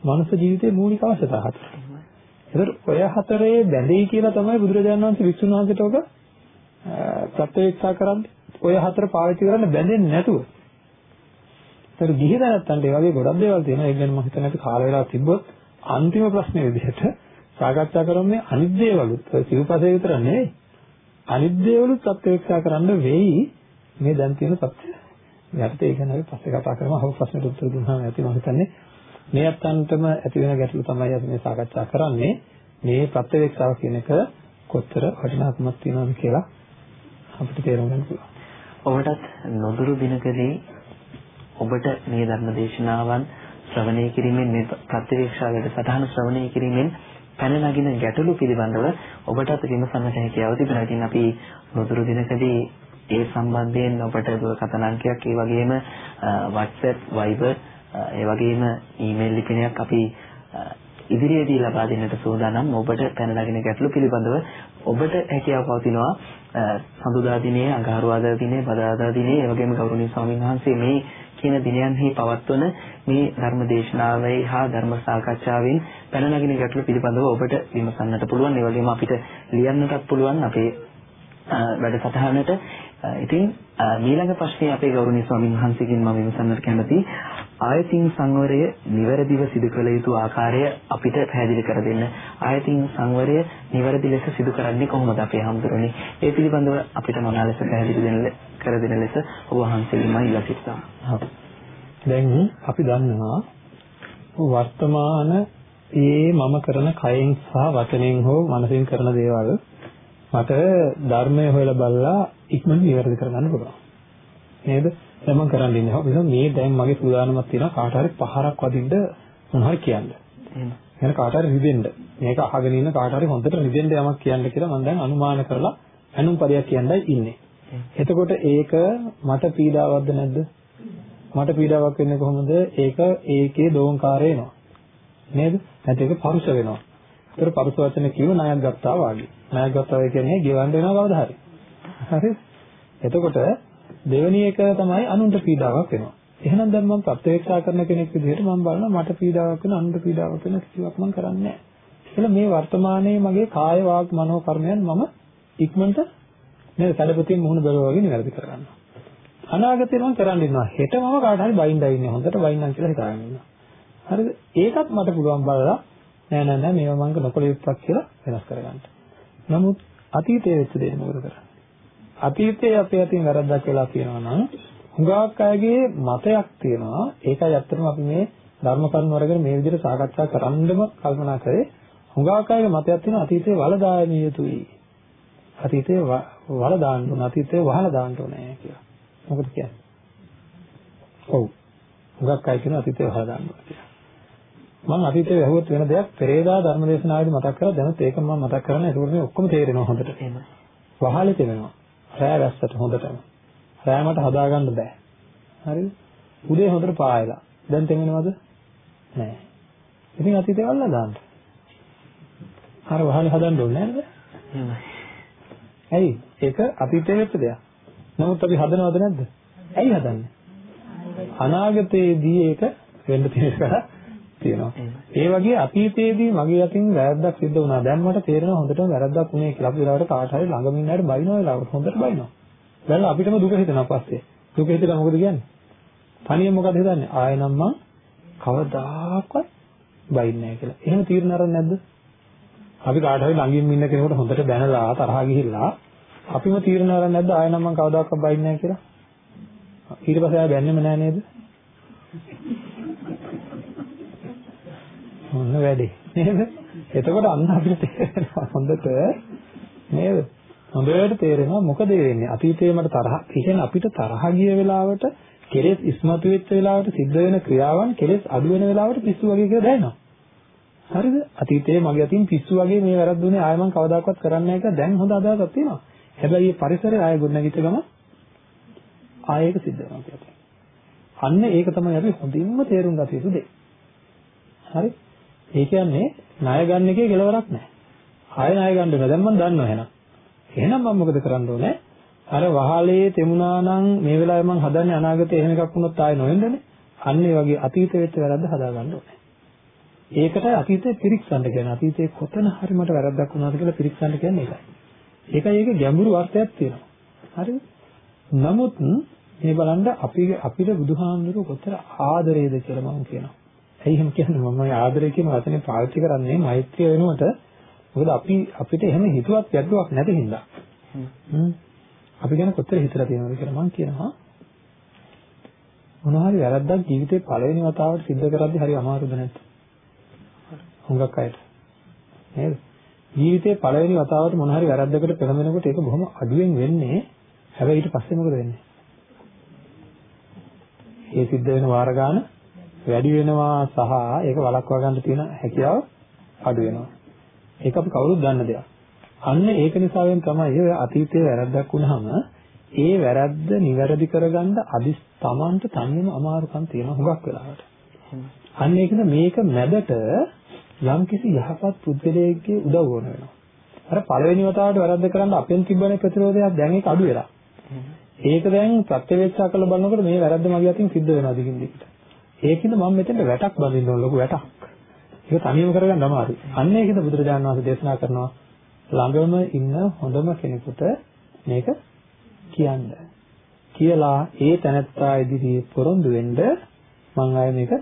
මනුෂ්‍ය ජීවිතයේ මූලික අවශ්‍යතා හතර. ඒතර ඔය හතරේ බැඳෙයි කියලා තමයි බුදුරජාණන් වහන්සේ විසුණු වහන්සේට ඔක ප්‍රත්‍යක්ෂා කරන්නේ. ඔය හතර පාවිච්චි කරන්න බැඳෙන්නේ නැතුව. ඒතර ගිහි දැනත්තන්ට ඒ වගේ ගොඩක් දේවල් තියෙනවා. ඒ ගැන මම හිතන්නේ අපි කාල වේලාවක් තිබ්බොත් අන්තිම ප්‍රශ්නේ විදිහට සාකච්ඡා කරන්නේ අනිත් දේවලුත්. සිව්පසේ විතර නෙවෙයි. අනිත් දේවලුත් ප්‍රත්‍යක්ෂා කරන්න වෙයි. මේ දැන් තියෙන සත්‍ය. යටට ඒ ගැන අපි පස්සේ කතා කරමු. අහපු ප්‍රශ්නෙට උත්තර දුන්නාම ඇති මම හිතන්නේ මේ අත්තන්ටම ඇති වෙන ගැටලු තමයි අපි මේ සාකච්ඡා කරන්නේ. මේ ප්‍රත්‍යක්ෂාව කියන එක කොතර වටිනාකමක් තියෙනවද කියලා අපිට තේරුම් ගන්න පුළුවන්. ඔබටත් නොදුරු දිනකදී ඔබට මේ ධර්ම දේශනාවන් ශ්‍රවණය කිරීමෙන් මේ ප්‍රත්‍යක්ෂා වැඩසටහන ශ්‍රවණය කිරීමෙන් පැන නගින ගැටලු පිළිබඳව ඔබටත් විමසන්නට හැකියාව තිබෙනවා. ඉතින් අපි නොදුරු දිනකදී ඒ සම්බන්ධයෙන් ඔබට දුරකථන අංකයක් ඒ වගේම WhatsApp Viber ඒ වගේම ඊමේල් ලිපිනයක් අපි ඉදිරියේදී ලබා දෙන්නට සූදානම්. ඔබට පැන නගින ගැටලු පිළිබඳව ඔබට හැකියාව පවතිනවා. සඳුදා දිනේ අඟහරුවාදා දිනේ බදාදා දිනේ ඒ වගේම ගෞරවනීය ස්වාමීන් වහන්සේ මේ කියන දිනයන්හි පවත්වන මේ ධර්ම දේශනාවේ හා ධර්ම සාකච්ඡාවෙන් පැන නගින ගැටලු පිළිබඳව ඔබට විමසන්නට පුළුවන්. ඒ වගේම අපිට ලියන්නටත් පුළුවන් අපේ වැඩසටහනට. ඉතින් ඊළඟ ප්‍රශ්නේ අපේ ගෞරවනීය ස්වාමීන් වහන්සේගෙන් මම විමසන්නට කැමතියි ආයතින් සංවරය නිවැරදිව සිදු කළ යුතු ආකාරය අපිට පැහැදිලි කර දෙන්න. ආයතින් සංවරය නිවැරදි ලෙස සිදු කරන්නේ කොහොමද අපේ හඳුරන්නේ? ඒ පිළිබඳව අපිට මොනවා ලෙස පැහැදිලි දෙන්න කර දෙන ලෙස ඔබ වහන්සේගෙන්ම ඉල්ලා සිටිනවා. දැන් අපි දන්නවා වර්තමාන ඒ මම කරන කයෙන් සහ වචනෙන් හෝ මනසින් කරන දේවල් මට ධර්මය හොයලා බලලා ඉක්මනට නිවැරදි කරගන්න පුළුවන්. නේද? දැන් මම කරන් ඉන්නේ. හොඳ මේ දැන් මගේ සූදානමක් තියෙනවා කාට හරි පහරක් වදින්න මොනවා හරි කියන්න. එහෙම. එහෙනම් කාට හරි රිදෙන්න. මේක අහගෙන ඉන්න කාට හරි හොඳට රිදෙන්න යමක් කියන්න කියලා මම දැන් අනුමාන කරලා අනුන් පදයක් කියන්නයි ඉන්නේ. එතකොට ඒක මට පීඩාවක්ද නැද්ද? මට පීඩාවක් වෙන්නේ කොහොමද? ඒක ඒකේ දෝංකාරය එනවා. නේද? නැත්නම් ඒක පරුෂ වෙනවා. ඒතර පරුෂ වචන කියව ණයක් ගත්තා වාගේ. ණයක් ගත්තා කියන්නේ ගෙවන්න වෙනවා කවදා හරි. හරි? එතකොට දෙවෙනි එක තමයි අනුන්ට පීඩාවක් වෙනවා. එහෙනම් දැන් මම ප්‍රත්‍යක්ෂා කරන කෙනෙක් විදිහට මම බලනවා මට පීඩාවක් වෙන අනුන්ට පීඩාවක් වෙන කිසිවක් මම කරන්නේ නැහැ. එහෙනම් මේ වර්තමානයේ මගේ කාය වාග් මනෝ කර්මයන් මම ඉක්මනට නේද සැලපතින් මුහුණ බැලුවා වගේ නිවැරදි කරගන්නවා. අනාගතේ මම කරන්න ඉන්නවා. හෙට මම කාට හරි බයින්ඩා ඉන්නේ හොඳට බයින්නම් කියලා හිතාගෙන ඉන්නවා. හරිද? ඒකත් මට පුළුවන් බලලා නෑ නෑ නෑ මේවා මම නොකළ යුත්තක් කියලා වෙනස් කරගන්න. නමුත් අතීතයේ වෙච්ච දේ මොකද කරන්නේ? අතීතයේ අපේ අතින් වැරද්දක් වෙලා තියෙනවා නම් හුඟක් අයගේ මතයක් තියෙනවා. ඒකයි ඇත්තටම අපි මේ ධර්ම කරුණු වරගෙන මේ විදිහට සාකච්ඡා කරන්නම කල්පනා කරේ. හුඟක් අයගේ මතයක් තියෙනවා අතීතයේ වලදායමිය යුතුයි. අතීතයේ වල දාන්න ඕන අතීතයේ වහලා දාන්න ඕනේ කියලා. මොකද කියන්නේ? ඔව්. හුඟක් අය කියන අතීතයේ වහලා දාන්න ඕන කියලා. මම අතීතයේ වැහුවොත් වෙන දෙයක් පෙරේදා ධර්මදේශනාවේදී මතක් කරලා දැනුත් ඒක මම මතක් කරන්නේ ඒක මේ ඔක්කොම තේරෙනවා හොඳට. එහෙම. වහලේ තේරෙනවා. රෑ වැස්සට හොඳටම. රෑමට හදාගන්න බෑ. හරිද? උදේ හොඳට පායලා. දැන් තෙමෙනවද? නෑ. ඉතින් අතීතේ වල්ලා දාන්න. අර වහලේ හදන්න ඕනේ නේද? ඇයි? ඒක අතීතයේ වෙච්ච දෙයක්. නමුත් අපි හදනවද නැද්ද? ඇයි හදන්නේ? අනාගතයේදී ඒක වෙන්න තියෙන එක තියෙනවා. ඒ වගේ අතීතයේදී මගේ අතින් වැරද්දක් සිද්ධ වුණා. දැන් මට තේරෙනවා හොඳටම වැරද්දක් වුණේ කියලා. අපි වෙලාවට කාට හරි ළඟම ඉන්න අයට බයිනවා වෙලාවට හොඳට බයිනවා. දැන් අපිටම දුක හිතෙනවා පස්සේ. දුක හිතලා මොකද කියන්නේ? තනියෙන් මොකද හිතන්නේ? ආයෙ නම් මං කවදාකවත් බයින්නේ නැහැ කියලා. එහෙම තීරණ අරන් නැද්ද? අපි කාට හරි ළඟින් ඉන්න කෙනෙකුට හොඳට දැනලා තරහා ගිහිල්ලා අපිම තීරණ අරන් නැද්ද? ආයෙ නම් මං කවදාකවත් බයින්නේ නැහැ කියලා. ඊට පස්සේ ආයෙ බැන්නෙම නැහැ නේද? මොන වැඩේ නේද? එතකොට අන්න අපිට තේරෙනවා හොඳට නේද? හොඳට තේරෙනවා මොකද වෙන්නේ? අතීතයේ මට තරහ කියන අපිට තරහ ගිය වෙලාවට කෙලෙස් ඉස්මතු වෙච්ච වෙලාවට සිද්ධ වෙන ක්‍රියාවන් කෙලෙස් අඩු වෙන වෙලාවට පිස්සු වගේ කියලා දැනෙනවා. හරිද? අතීතයේ මගේ අතින් පිස්සු වගේ මේ වැරද්දුනේ ආයෙ මම කවදාකවත් කරන්නේ නැහැ කියලා දැන් හොඳ අදහසක් තියෙනවා. හැබැයි මේ පරිසරය ආයෙ ගොඩනැගිච්ච ගම ආයෙ ඒක සිද්ධ වෙනවා කියලා. අන්න ඒක තමයි අපි හොඳින්ම තේරුම් ගත යුතු දේ. හරි? ඒ කියන්නේ ණය ගන්න එකේ කෙලවරක් නැහැ. ආයෙ ණය ගන්න බෑ. දැන් මම දන්නවා එහෙනම්. එහෙනම් මම මොකද කරන්න ඕනේ? අර වහලේ තෙමුණා නම් මේ වෙලාවේ මම හදන්නේ අනාගතේ එහෙම එකක් වුණොත් ආයෙ නොවෙන්නනේ. අන්න ඒ වගේ අතීත වෙච්ච වැරද්ද හදා ගන්න ඕනේ. ඒකට අතීතේ පිරික්සන්න කියන්නේ අතීතේ කොතන හරි මට වැරද්දක් වුණාද කියලා පිරික්සන්න කියන්නේ ඒකයි. ඒකයි ඒකේ ගැඹුරු අර්ථයක් තියෙනවා. හරිද? නමුත් මේ බලන්න අපි අපිට බුදුහාමුදුරුවෝ කොතර ආදරේද කියලා මම කියනවා. ඇයි එහෙම කියන්නේ මම ආදරය කියන වචනේ පාවිච්චි කරන්නේ මෛත්‍රිය වෙනුවට මොකද අපි අපිට එහෙම හිතුවත් යද්දුවක් නැති හින්දා. අපි ගැන කොතර හිතලා තියෙනවද කියලා මම කියනවා. මොනවා හරි වැරද්දක් ජීවිතේ පළවෙනි වතාවට සිද්ධ කරද්දී හරි අමාරුද නැද්ද? හුඟක් අයට. නේද? ජීවිතේ පළවෙනි වතාවට මොන හරි වැරද්දකට පෙළඹෙනකොට ඒක බොහොම අඩුවෙන් වෙන්නේ. හැබැයි ඊට පස්සේ මොකද වෙන්නේ? ඒ සිද්ධ වෙන වාර ගන්න වැඩි වෙනවා සහ ඒක වළක්වා ගන්න තියෙන හැකියාව අඩු වෙනවා. ඒක අපි කවුරුත් දන්න දෙයක්. අන්න ඒක නිසාවෙන් තමයි ඔය අතීතයේ වැරද්දක් වුණාම ඒ වැරද්ද නිවැරදි කරගන්න අදිස් Tamanට තනියම අමාරුකම් තියෙන හුඟක් වෙලාවට. අන්න ඒකද මේක මැදට යම්කිසි යහපත් පුද්ගලයෙක්ගේ උදව් ඕන වෙනවා. අර පළවෙනි වතාවට වැරද්ද කරන්න අපෙන් තිබ්බනේ ප්‍රතිරෝධයක් දැන් ඒක අඩු වෙලා. ඒක දැන් ප්‍රත්‍යවේක්ෂා කරලා බලනකොට මේ වැරද්ද මගේ අතින් සිද්ධ වෙනවා දිගින් දිගට. ඒකින්ද මම මෙතෙන්ට වැටක් බඳින්න ඕන ලොකු වැටක්. ඒක තනියම කරගන්න අමාරුයි. අන්න ඒකද බුදුරජාණන් වහන්සේ දේශනා කරනවා ළඟම ඉන්න හොඳම කෙනෙකුට මේක කියන්න. කියලා ඒ තැනත්තා ඉදිරියේ පොරොන්දු වෙන්න මම ආයේ මේක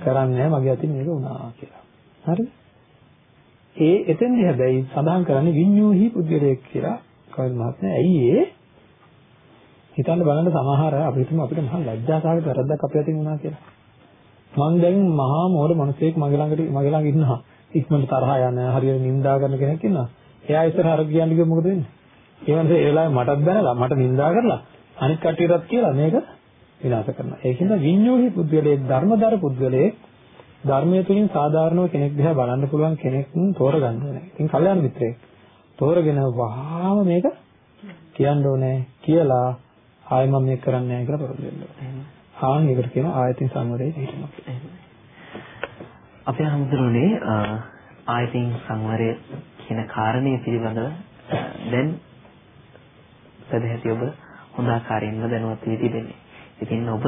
කරන්නේ මගේ අතින් මේක වුණා කියලා. හරිද? ඒ එතෙන්දී හැබැයි සඳහන් කරන්නේ විඤ්ඤූහි පුද්ගලයෙක් කියලා කවුද මහත්මයා. ඇයි ඒ? හිතන්න බලන්න සමහර අපි හිතමු අපිට මහා ලැජ්ජාසහගත වැරද්දක් අපේ අතින් වුණා කියලා. මං දැන් මහා මෝඩ මිනිසෙක් මගේ ළඟට මගේ ළඟ ඉන්නවා. ඉක්මනට තරහා යන හරියට නිඳා කරන කෙනෙක් ඉන්නවා. එයා ඉස්සර හර කියන්නේ කිව්වොත් මොකද වෙන්නේ? ඒ වෙනසේ ඒ වෙලාවේ මටත් බැනලා මට නිඳා කරලා අනිත් කට්ටියටත් කියලා මේක විනාශ කරනවා. ඒකින්ද විඤ්ඤෝහි පුද්ගලයෙක් ධර්මදර පුද්ගලයෙක් ධර්මයේ තුලින් සාධාරණව කෙනෙක් දිහා බලන්න පුළුවන් කෙනෙක් තෝරගන්න ඕනේ. ඉතින් කල්යාණ මිත්‍රයෙක් තෝරගෙන වහාම මේක කියන්න ඕනේ කියලා ආයෙ මම මේක කරන්නේ නැහැ කියලා පොරොන්දු වෙන්න ඕනේ. ආන් ඒකට කියන ආයතින් සංවරයේ හිටිනවා. අපේ හඳුරුනේ ආයතින් සංවරය කියන කාරණය පිළිබඳව දැන් සදැහැති ඔබ හොඳ ආකාරයෙන්ම දැනුවත් වී තිබෙන්නේ. ඉතින් ඔබ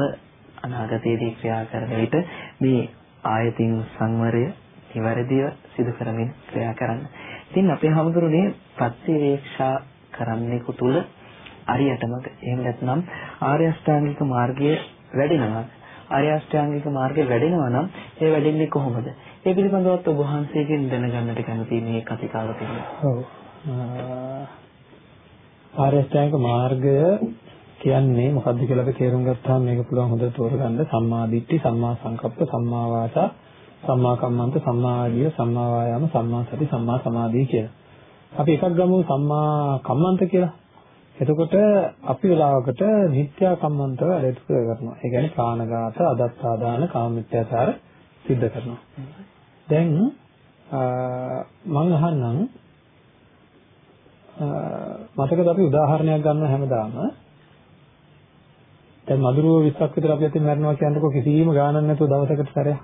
අනාගතයේදී ක්‍රියා කරන විට මේ ආයතින් සංවරය නිවැරදිව සිදු කරමින් ක්‍රියා කරන්න. ඉතින් අපේ හැමදෙරුනේ ප්‍රතිවේක්ෂා කරන්නෙකු තුල අරියටම එහෙම නැත්නම් ආර්ය අෂ්ටාංගික මාර්ගයේ වැඩෙනවා. ආර්ය අෂ්ටාංගික මාර්ගයේ වැඩෙනවා නම් ඒ වැඩෙන්නේ කොහොමද? ඒ පිළිබඳවත් ඔබ වහන්සේගෙන් දැනගන්නට කැමති මේ කතිකාව පිළිබඳව. ඔව්. ආර්ය අෂ්ටාංගික මාර්ගය කියන්නේ මොකක්ද කියලා අපි තේරුම් ගත්තාම මේක පුළුවන් හොඳට තෝරගන්න සම්මා දිට්ඨි, සම්මා සංකප්ප, සම්මා වාචා, සම්මා කම්මන්ත, සම්මා ආජීව, සම්මා වායාම, සම්මා සති, සම්මා සමාධිය කියලා. අපි එකක් ගමු සම්මා කම්මන්ත කියලා. එතකොට අපි වෙලාවකට නිත්‍යා කම්මන්තව වැඩ කරනවා. ඒ කියන්නේ ප්‍රාණඝාත, අදත්තාදාන, කාමමිත්‍යාචාර සිද්ධ කරනවා. දැන් මම අහන්නම් මතකද අපි උදාහරණයක් ගන්න හැමදාම දැන් මදුරුව 20ක් විතර අපි අතින් මරනවා කියනකොට කිසිම ගාණක් නැතුව දවසකට සැරයක්.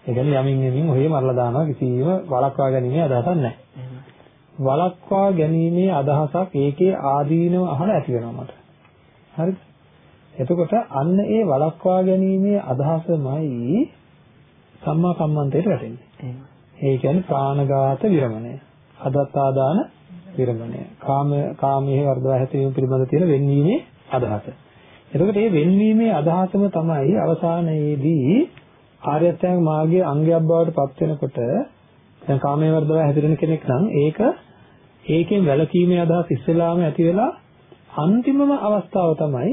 ඒ කියන්නේ යමින් යමින් ඔහේ මරලා දානවා කිසිම වළක්වා ගැනීමේ අදහසක් නැහැ. වළක්වා ගැනීමේ අදහසක් ඒකේ ආදීනව අහලා ඇති වෙනවා මට. හරිද? එතකොට අන්න ඒ වළක්වා ගැනීමේ අදහසමයි සම්මා කම්මන්තයට වැටෙන්නේ. ඒ කියන්නේ ප්‍රාණඝාත විරමණය. අදත්තාදාන විරමණය. කාම කාමයේ වර්ධවා හැතීම පිළිබඳ තියෙන වෙන්වීමේ අදහස. එතකොට මේ වෙන්වීමේ අදහසම තමයි අවසානයේදී ආර්ය අෂ්ටාංග මාර්ගයේ අංගයක් බවට පත් වෙනකොට දැන් කාමයේ වර්ධවා හැදිරෙන කෙනෙක් නම් ඒක ඒකෙන් වැළකීමේ අදහස් ඉස්සෙල්ලාම ඇති වෙලා අන්තිමම අවස්ථාව තමයි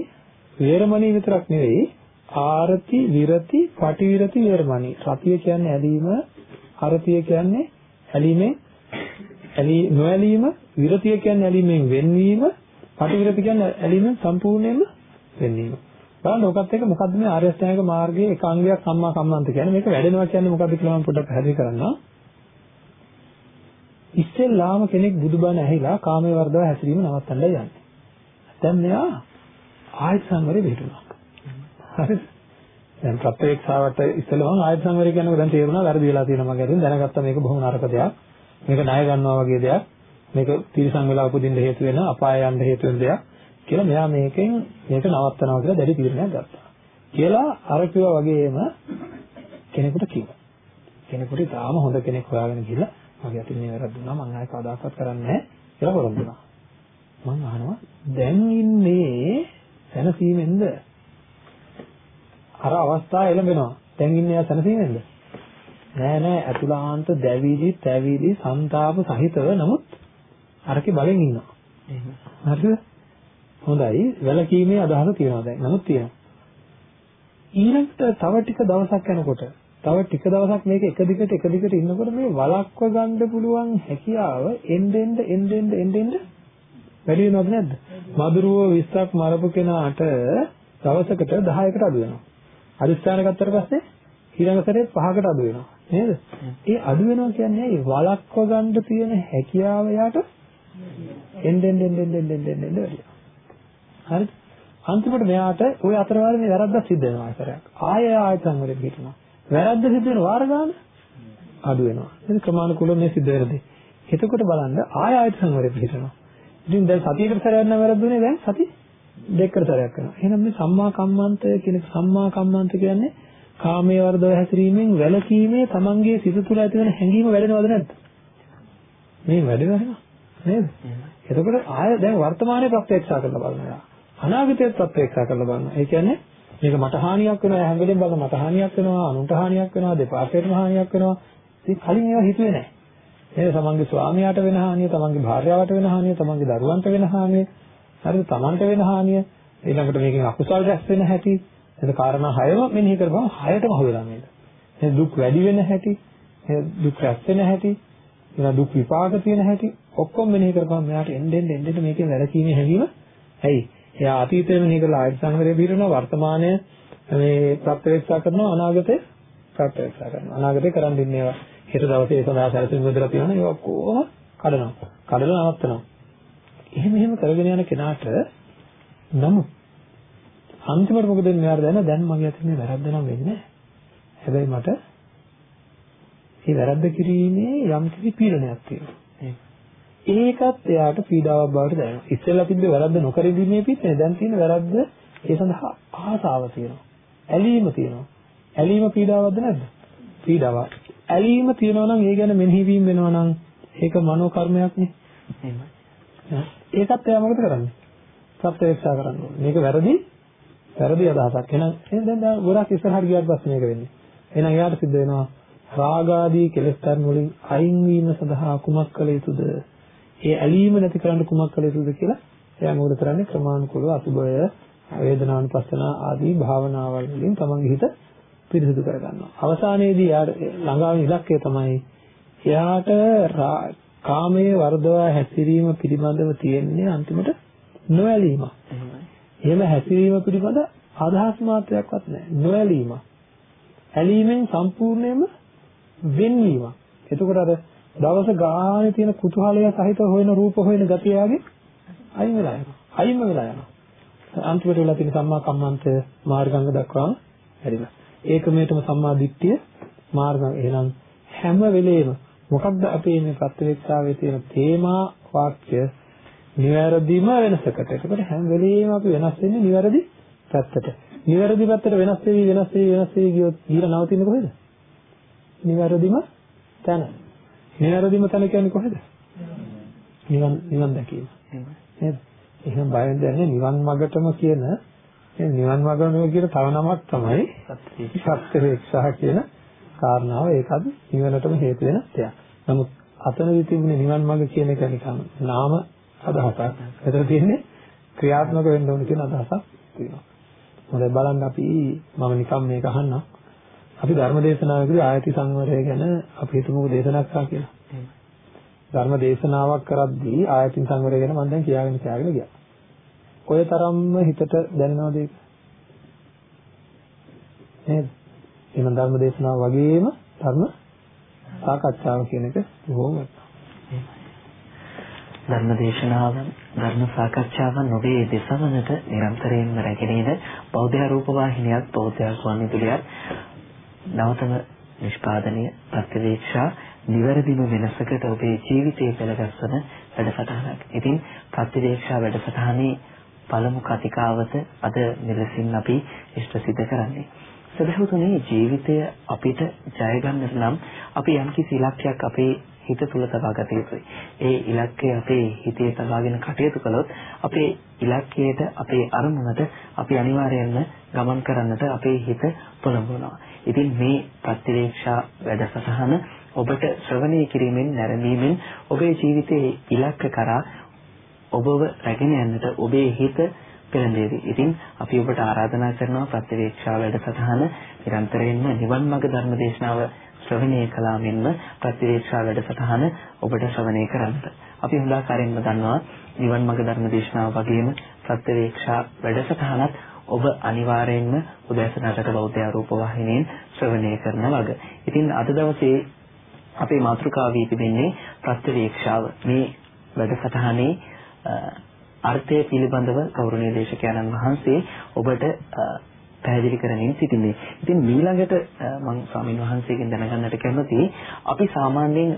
වේරමණී විතරක් නෙවෙයි ආරති විරති පටිවිරති වේරමණී. සතිය කියන්නේ ඇලීම අරතිය කියන්නේ ඇලීමෙන් ඇලී නොඇලීම විරතිය කියන්නේ ඇලීමෙන් වෙන්වීම පටිවිරති කියන්නේ ඇලීමෙන් සම්පූර්ණයෙන්ම වෙන්වීම. බලන්න ඔකත් එක මොකද්ද මේ ආර්ය අෂ්ටාංගික මාර්ගයේ එක අංගයක් සම්මා කම්මන්ත කියන්නේ. මේක වැඩෙනවා කියන්නේ මොකද්ද කියලා මම පොඩ්ඩක් පැහැදිලි කරන්නම්. ඉස්සෙල්ලාම කෙනෙක් බුදුබණ ඇහිලා කාමයේ වර්ධව හැසිරීම නවත්තන්නයි යන්නේ. දැන් මෙයා ආයත සංවරේ පිටුනවා. හරිද? දැන් ප්‍රත්‍යක්ෂාවට ඉස්සෙල්ලා මම ආයත සංවරය කියනකොට දැන් තේරුණා වැරදි වෙලා තියෙනවා මගේ අතින් දැනගත්තා මේක බොහොම නරක දෙයක්. මේක ණය ගන්නවා වගේ දෙයක්. මේක තිරසං වෙලා උපදින්න හේතු වෙන අපාය යන්න හේතු වෙන දෙයක් කියලා මෙයා මේකෙන් මේක නවත්තනවා කියලා දැඩි තීරණයක් ගත්තා. කියලා අර කිව්වා වගේම කෙනෙකුට කිව්වා. කෙනෙකුට තාම හොඳ කෙනෙක් හොයාගෙන ගිහලා මගේ අතින් මේ වැරද්දුනා මම ආයෙ කවදාකවත් කරන්නේ නැහැ කියලා පොරොන්දුනා. මම අහනවා දැන් ඉන්නේ සැනසීමෙන්ද? අර අවස්ථාව එළඹෙනවා. දැන් ඉන්නේ යා සැනසීමෙන්ද? නෑ නෑ අතුලාන්ත දැවිලි, තැවිලි, ਸੰతాප සහිතව නමුත් අරකේ බලෙන් ඉන්නවා. හරිද? හොඳයි. වැලකීමේ අදහස තියෙනවා දැන්. නමුත් තියෙනවා. ඊළඟට තව ටික දවසක් යනකොට තව ටික දවසක් මේක එක දිගට එක දිගට ඉන්නකොට මේ වලක්ව ගන්න පුළුවන් හැකියාව එන්නෙන් එන්නෙන් එන්නෙන් වැඩි වෙනවද නැද්ද? මදුරුව 20ක් මරපු කෙනාට දවසකට 10කට අඩු වෙනවා. අදිස්ථාන ගත්තට පස්සේ ඊළඟ සැරේ 5කට අඩු වෙනවා. නේද? ඒ අඩු වෙනවා කියන්නේ ඇයි? වලක්ව ගන්න තියෙන හැකියාව යාට එන්නෙන් එන්නෙන් එන්නෙන් එන්නෙන් වැඩි හරිද? අන්තිමට මෙයාට ওই අතරවාරේ මේ වැරද්දක් සිද්ධ වෙනවා ආයතරයක්. ආය ආයතන වල පිටුනවා. වැරද්ද සිද්ධ වෙන වාර ගන්න අඩු වෙනවා. ඒක ක්‍රමානුකූලව මේ සිද්ධ වෙන දේ. එතකොට බලන්න ආය ආයත සංවරය පිළිතනවා. ඉතින් දැන් සතියකට සැරයක් නම් වැරද්දුනේ දැන් සති දෙකකට සැරයක් කරනවා. එහෙනම් මේ සම්මා කම්මන්තය කියන සම්මා කම්මන්ත කියන්නේ කාමයේ වර්ධව හැසිරීමෙන් වැළකීමේ තමන්ගේ සිත තුළ ඇති වෙන හැඟීම වැඩෙනවද නැද්ද? මේ වැඩෙනවා නේද? එතකොට ආය දැන් වර්තමානයේ ප්‍රත්‍යක්ෂ කරලා බලනවා. අනාගතයේ ප්‍රත්‍යක්ෂ කරලා බලනවා. ඒ කියන්නේ මේක මට හානියක් වෙනවා හැම වෙලෙම බලන මට හානියක් වෙනවා අනුන්ට හානියක් වෙනවා දෙපාර්ශ්වයටම හානියක් වෙනවා. ඉතින් කලින් ඒවා හිතුවේ නැහැ. නේද තමන්ගේ ස්වාමියාට වෙන හානිය තමන්ගේ භාර්යාවට වෙන හානිය තමන්ගේ දරුවන්ට වෙන හානිය හරිද? තමන්ට වෙන හානිය. ඊළඟට මේකෙන් අකුසල් රැස් වෙන හැටි. එතන කාරණා හයම මෙනෙහි කරපුවම හයටම අහුවෙලා මේක එහෙනම් දුක් වැඩි වෙන හැටි දුක් රැස් වෙන හැටි ඊළඟ දුක් විපාක තියෙන හැටි ඔක්කොම මෙනෙහි කරපුවම මෙයාට එන්නෙන් එන්නෙන් මේකෙන් වැළකීමේ හැඟීම ඇයි? එයා අතීතයේ මෙහි කළ ආයත සංවරය පිළිරනවා වර්තමානයේ මේ ප්‍රත්‍යක්ෂ කරනවා අනාගතේ ප්‍රත්‍යක්ෂ කරනවා. අනාගතේ කරන් දින්නේ ඒවා. හෙට දවසේ ඒ සඳහා සැලසුම් බෙදලා තියෙනවා. ඒවා කොහොම කඩනවා. කඩලා නවත්තනවා. එහෙම එහෙම කරගෙන යන කෙනාට නමුත් අන්තිමට මොකද වෙන්නේ? යාර දැන දැන් මගේ අතින් මේ වැරද්ද නම් වෙන්නේ හැබැයි මට මේ වැරද්ද කිරීමේ යම් කිසි පීඩනයක් තියෙනවා. ඒකත් එයාට පීඩාවක් බවට දැනෙනවා. ඉස්සෙල්ලා තිබ්බේ වැරද්ද නොකර ඉඳීමේ පිටනේ දැන් තියෙන වැරද්ද ඒ සඳහා ආසාව තියෙනවා. ඇලීම තියෙනවා. ඇලීම පීඩාවක්ද නැද්ද? පීඩාවක්. ඇලීම තියෙනවා නම් ඒ ගැන මෙනෙහි වීම වෙනවා නම් ඒක මනෝ කර්මයක්නේ. එහෙමයි. ඒකත් එයා මොකද කරන්නේ? සත්‍යේක්ෂා කරන්නේ. මේක වැරදි වැරදි අදහසක්. එහෙනම් දැන් දැන් ගොඩක් ඉස්සරහට ගියාට පස්සේ මේක වෙන්නේ. එහෙනම් එයාට සිද්ධ වෙනවා රාගාදී කෙලෙස් ධර්ම වලින් අයින් වීම සඳහා කුමක් කළ යුතුද? ඒ ඇලීම නැති කරන්න කුමක් කළ යුතුද කියලා එයා මොකද කරන්නේ ක්‍රමානුකූලව අසුබය වේදනානුපස්සන ආදී භාවනාවල් වලින් තමන්ගේ හිත පිරිසිදු කරගන්නවා. අවසානයේදී යාට ළඟාවෙන ඉලක්කය තමයි එයාට කාමයේ වර්ධවා හැසිරීම පිළිබඳව තියෙන්නේ අන්තිමට නොඇලීම. එහෙම හැසිරීම පිළිබඳ අදහස් මාත්‍රයක්වත් නැහැ. නොඇලීම. ඇලීමෙන් සම්පූර්ණයෙන්ම වෙන්වීම. එතකොට අර දවස ගානේ තියෙන කුතුහලය සහිත හොයන රූප හොයන ගතියගේ අයින් වෙලා යනවා. අයින්ම වෙලා යනවා. අන්තිමට වෙලා තියෙන සම්මා කම්මන්ත මාර්ගංග දක්වාම හැරිලා. ඒකමයටම සම්මා දිට්ඨිය මාර්ග එහෙනම් හැම වෙලේම මොකක්ද අපේ මේ ප්‍රත්‍යක්ෂාවේ තියෙන තේමා වාක්‍ය නිවැරදිම වෙනසකට. ඒකට හැම වෙලේම අපි වෙනස් වෙන්නේ නිවැරදි පැත්තට. නිවැරදි පැත්තට වෙනස් වෙවි වෙනස් වෙවි වෙනස් වෙවි ගියොත් ගිහලා නවතින්නේ කොහෙද? නිවැරදිම තැන. නිවැරදිම තැන කියන්නේ කොහෙද? නිවන් නිවන් දැකීම. නේද? එහෙනම් බය වෙන්න දෙන්නේ නිවන් මාර්ගටම කියන මේ නිවන් මාර්ගම කියන තව නමක් තමයි සත්‍යේක්ෂා කියන කාරණාව ඒකත් නිවනටම හේතු වෙන දෙයක්. නමුත් අතනදි තිබුණේ නිවන් මාර්ග කියන එක නිකන් නාම අදහසක්. ඒතර තියෙන්නේ ක්‍රියාත්මක වෙන්න ඕන කියන අදහසක් තියෙනවා. හොඳයි බලන්න අපි මම නිකන් මේක අහන්නම්. අපි ධර්ම දේශනාවකදී ආයති සංවරය ගැන අපි හිතමුකෝ දේශනා කරා කියලා. ධර්ම දේශනාවක් කරද්දී ආයතින් සංවරය ගැන මම දැන් කියාගෙන කියාගෙන ගියා. ඔය තරම්ම හිතට දැනෙනවද ඒක? නේද? එහෙනම් ධර්ම දේශනාව වගේම ධර්ම සාකච්ඡාව කියන එක බොහොම ධර්ම දේශනාවන් ධර්ම සාකච්ඡාවන් ඔබේ දෙසවනට නිරන්තරයෙන්ම රැගෙන බෞද්ධ රූප වාහිනියක් බෞද්ධ ස්වාමීතුලියක් නවතම නිෂ්පාදනය ප්‍රතිවේක්ෂා නිවැරදිම වෙනසකට ඔබේ ජීවිතය පෙළගස්වන වැඩසටහනක්. ඉතින් ප්‍රතිවේක්ෂා වැඩසටහනේ පළමු කතිකාවත අද මෙලෙසින් අපි ඉෂ්ට සිද්ධ කරන්නේ. සදහතුනේ ජීවිතය අපිට ජය ගන්නට නම් අපි යම්කිසි ඉලක්කයක් අපේ හිත තුල තබා ගත යුතුයි. ඒ ඉලක්කය අපේ හිතේ තබාගෙන කටයුතු කළොත් අපේ ඉලක්කයට අපේ අරමුණට අපි අනිවාර්යයෙන්ම ගමන් කරන්නට අපේ හිත පොළඹවනවා. ඉතින් මේ ප්‍රතිවේක්ෂා වැඩසටහන ඔබට ශ්‍රවණය කිරීමෙන් නැරඹීමෙන් ඔබේ ජීවිතයේ ඉලක්ක කරා ඔබව රැගෙන යන්නට ඔබේ හිත පෙළඹෙවි. ඉතින් අපි ඔබට ආරාධනා කරනවා ප්‍රතිවේක්ෂා වැඩසටහන නිරන්තරයෙන්ම නිවන් මාර්ග ධර්ම දේශනාව ශ්‍රවණය කළා මෙන්ම ප්‍රතිවේක්ෂා වැඩසටහන ඔබට ශ්‍රවණය කරන්නට. අපි හොඳාකාරයෙන්ම දන්නවා නිවන් මාර්ග ධර්ම දේශනාව වගේම ප්‍රතිවේක්ෂා වැඩසටහනත් ඔබ අනිවාර්යයෙන්ම උදෑසනකට බෞද්ධ ආරෝප වාහිනියෙන් ශ්‍රවණය කරන වග. ඉතින් අද දවසේ අපේ මාතෘකාව වී තිබෙන්නේ ප්‍රතිවේක්ෂාව. මේ වැඩසටහනේ අර්ථය පිළිබඳව ගෞරවනීය දේශකයන්න් වහන්සේ ඔබට පැහැදිලි කරමින් සිටින්නේ. ඉතින් ඊළඟට මම ස්වාමින් වහන්සේගෙන් දැනගන්නට කැමතියි අපි සාමාන්‍යයෙන්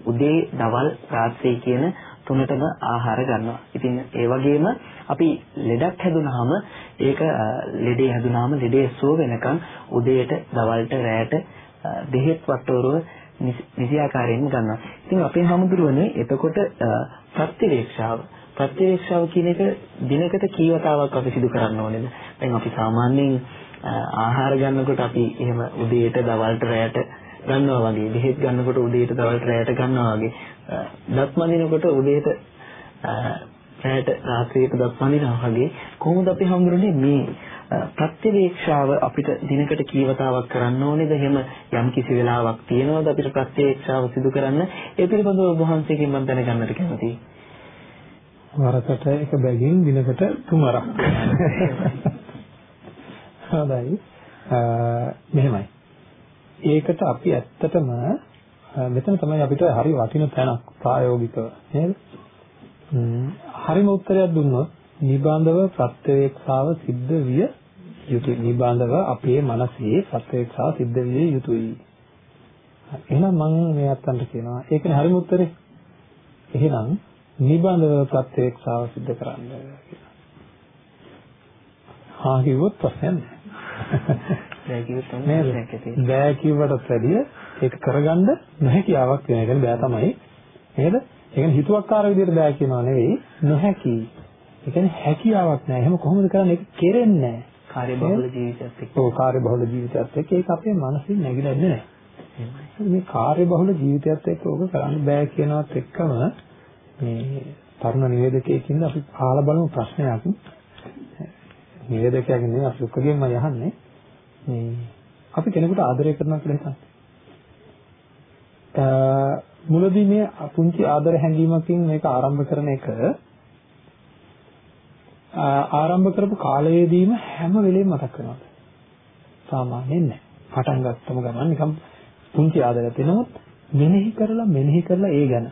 උදේ, දවල්, රාත්‍රී කියන තුනටම ආහාර ගන්නවා. ඉතින් ඒ වගේම අපි ලෙඩක් හැදුනහම ඒක ලෙඩේ හැදුනහම ලෙඩේ සුව වෙනකන් උදේට, දවල්ට, රැයට දෙහෙත් වට්ටෝරුව නිසි ආකාරයෙන් ගන්නවා. ඉතින් අපේ හැමදෙරුවනේ එතකොට ප්‍රතිවේක්ෂාව ප්‍රත්‍යක්ෂාව කියන එක දිනකට කීවතාවක් අපි සිදු කරන්න ඕනේද? දැන් අපි සාමාන්‍යයෙන් ආහාර ගන්නකොට අපි එහෙම උදේට දවල්ට රැයට ගන්නවා වගේ, බෙහෙත් ගන්නකොට උදේට දවල්ට රැයට ගන්නවා වගේ, දත් මදිනකොට උදේට රැයට රාත්‍රියට දත් මදිනවා වගේ කොහොමද අපි හඳුරන්නේ මේ ප්‍රත්‍යවේක්ෂාව අපිට දිනකට කීවතාවක් කරන්න ඕනේද? එහෙම යම් කිසි වෙලාවක් තියෙනවද අපිට ප්‍රත්‍යවේක්ෂාව සිදු කරන්න? ඒ පිළිබඳව ඔබ වහන්සේගෙන් මම දැනගන්නට කැමතියි. වරකට එක බැගින් දිනකට තුමරක්. හොඳයි. මෙහෙමයි. ඒකට අපි ඇත්තටම මෙතන තමයි අපිට හරි වටින තැනක් ප්‍රායෝගිකව නේද? හරිම උත්තරයක් දුන්නොත් නිබඳව ප්‍රත්‍යවේක්ෂාව සිද්ධ විය යුතුයි. නිබඳව අපේ මනසේ ප්‍රත්‍යවේක්ෂාව සිද්ධ විය යුතුයි. එහෙනම් මම මේ අත්තන්ට කියනවා ඒකනේ හරිම උත්තරේ. එහෙනම් නිබඳව ප්‍රත්‍යක්ෂාව සිද්ධ කරන්න කියලා. හා කිව්වොත් ප්‍රශ්නයක් තමයි බෑ කිව්වට වැඩිය ඒක කරගන්න නොහැකියාවක් වෙන එක බෑ තමයි. නේද? ඒ කියන්නේ හිතුවක්කාර විදිහට බෑ කියනවා නෙවෙයි නොහැකි. ඒ කියන්නේ හැකියාවක් නැහැ. එහෙම කොහොමද කරන්නේ? ඒක කෙරෙන්නේ නැහැ. කාර්යබහුල ජීවිතයත් එක්ක. ඔව් කාර්යබහුල ජීවිතයත් එක්ක ඒක අපේ මනසින් නැగిලා ඉන්නේ නැහැ. මේ කාර්යබහුල ජීවිතයත් එක්ක ඕක කරන්න බෑ කියනවත් එක්කම මේ තරුණ නිවේදකයෙක් ඉන්න අපි අහලා බලමු ප්‍රශ්නයක්. නිවේදකයෙක් නෙවෙයි අපි ඔක්කොගෙම යහන්නේ. මේ අපි කෙනෙකුට ආදරය කරනවා කියලා හිතන්න. මුලදී මේ පුංචි ආදර හැඟීමකින් මේක ආරම්භ කරන එක ආරම්භ කරපු කාලයේදීම හැම වෙලෙම මතක් වෙනවා. සාමාන්‍යයෙන් නැහැ. පටන් ගත්තම ගමන් නිකන් පුංචි ආදරයක් වෙනමුත් මෙනෙහි කරලා මෙනෙහි කරලා ඒ ගැන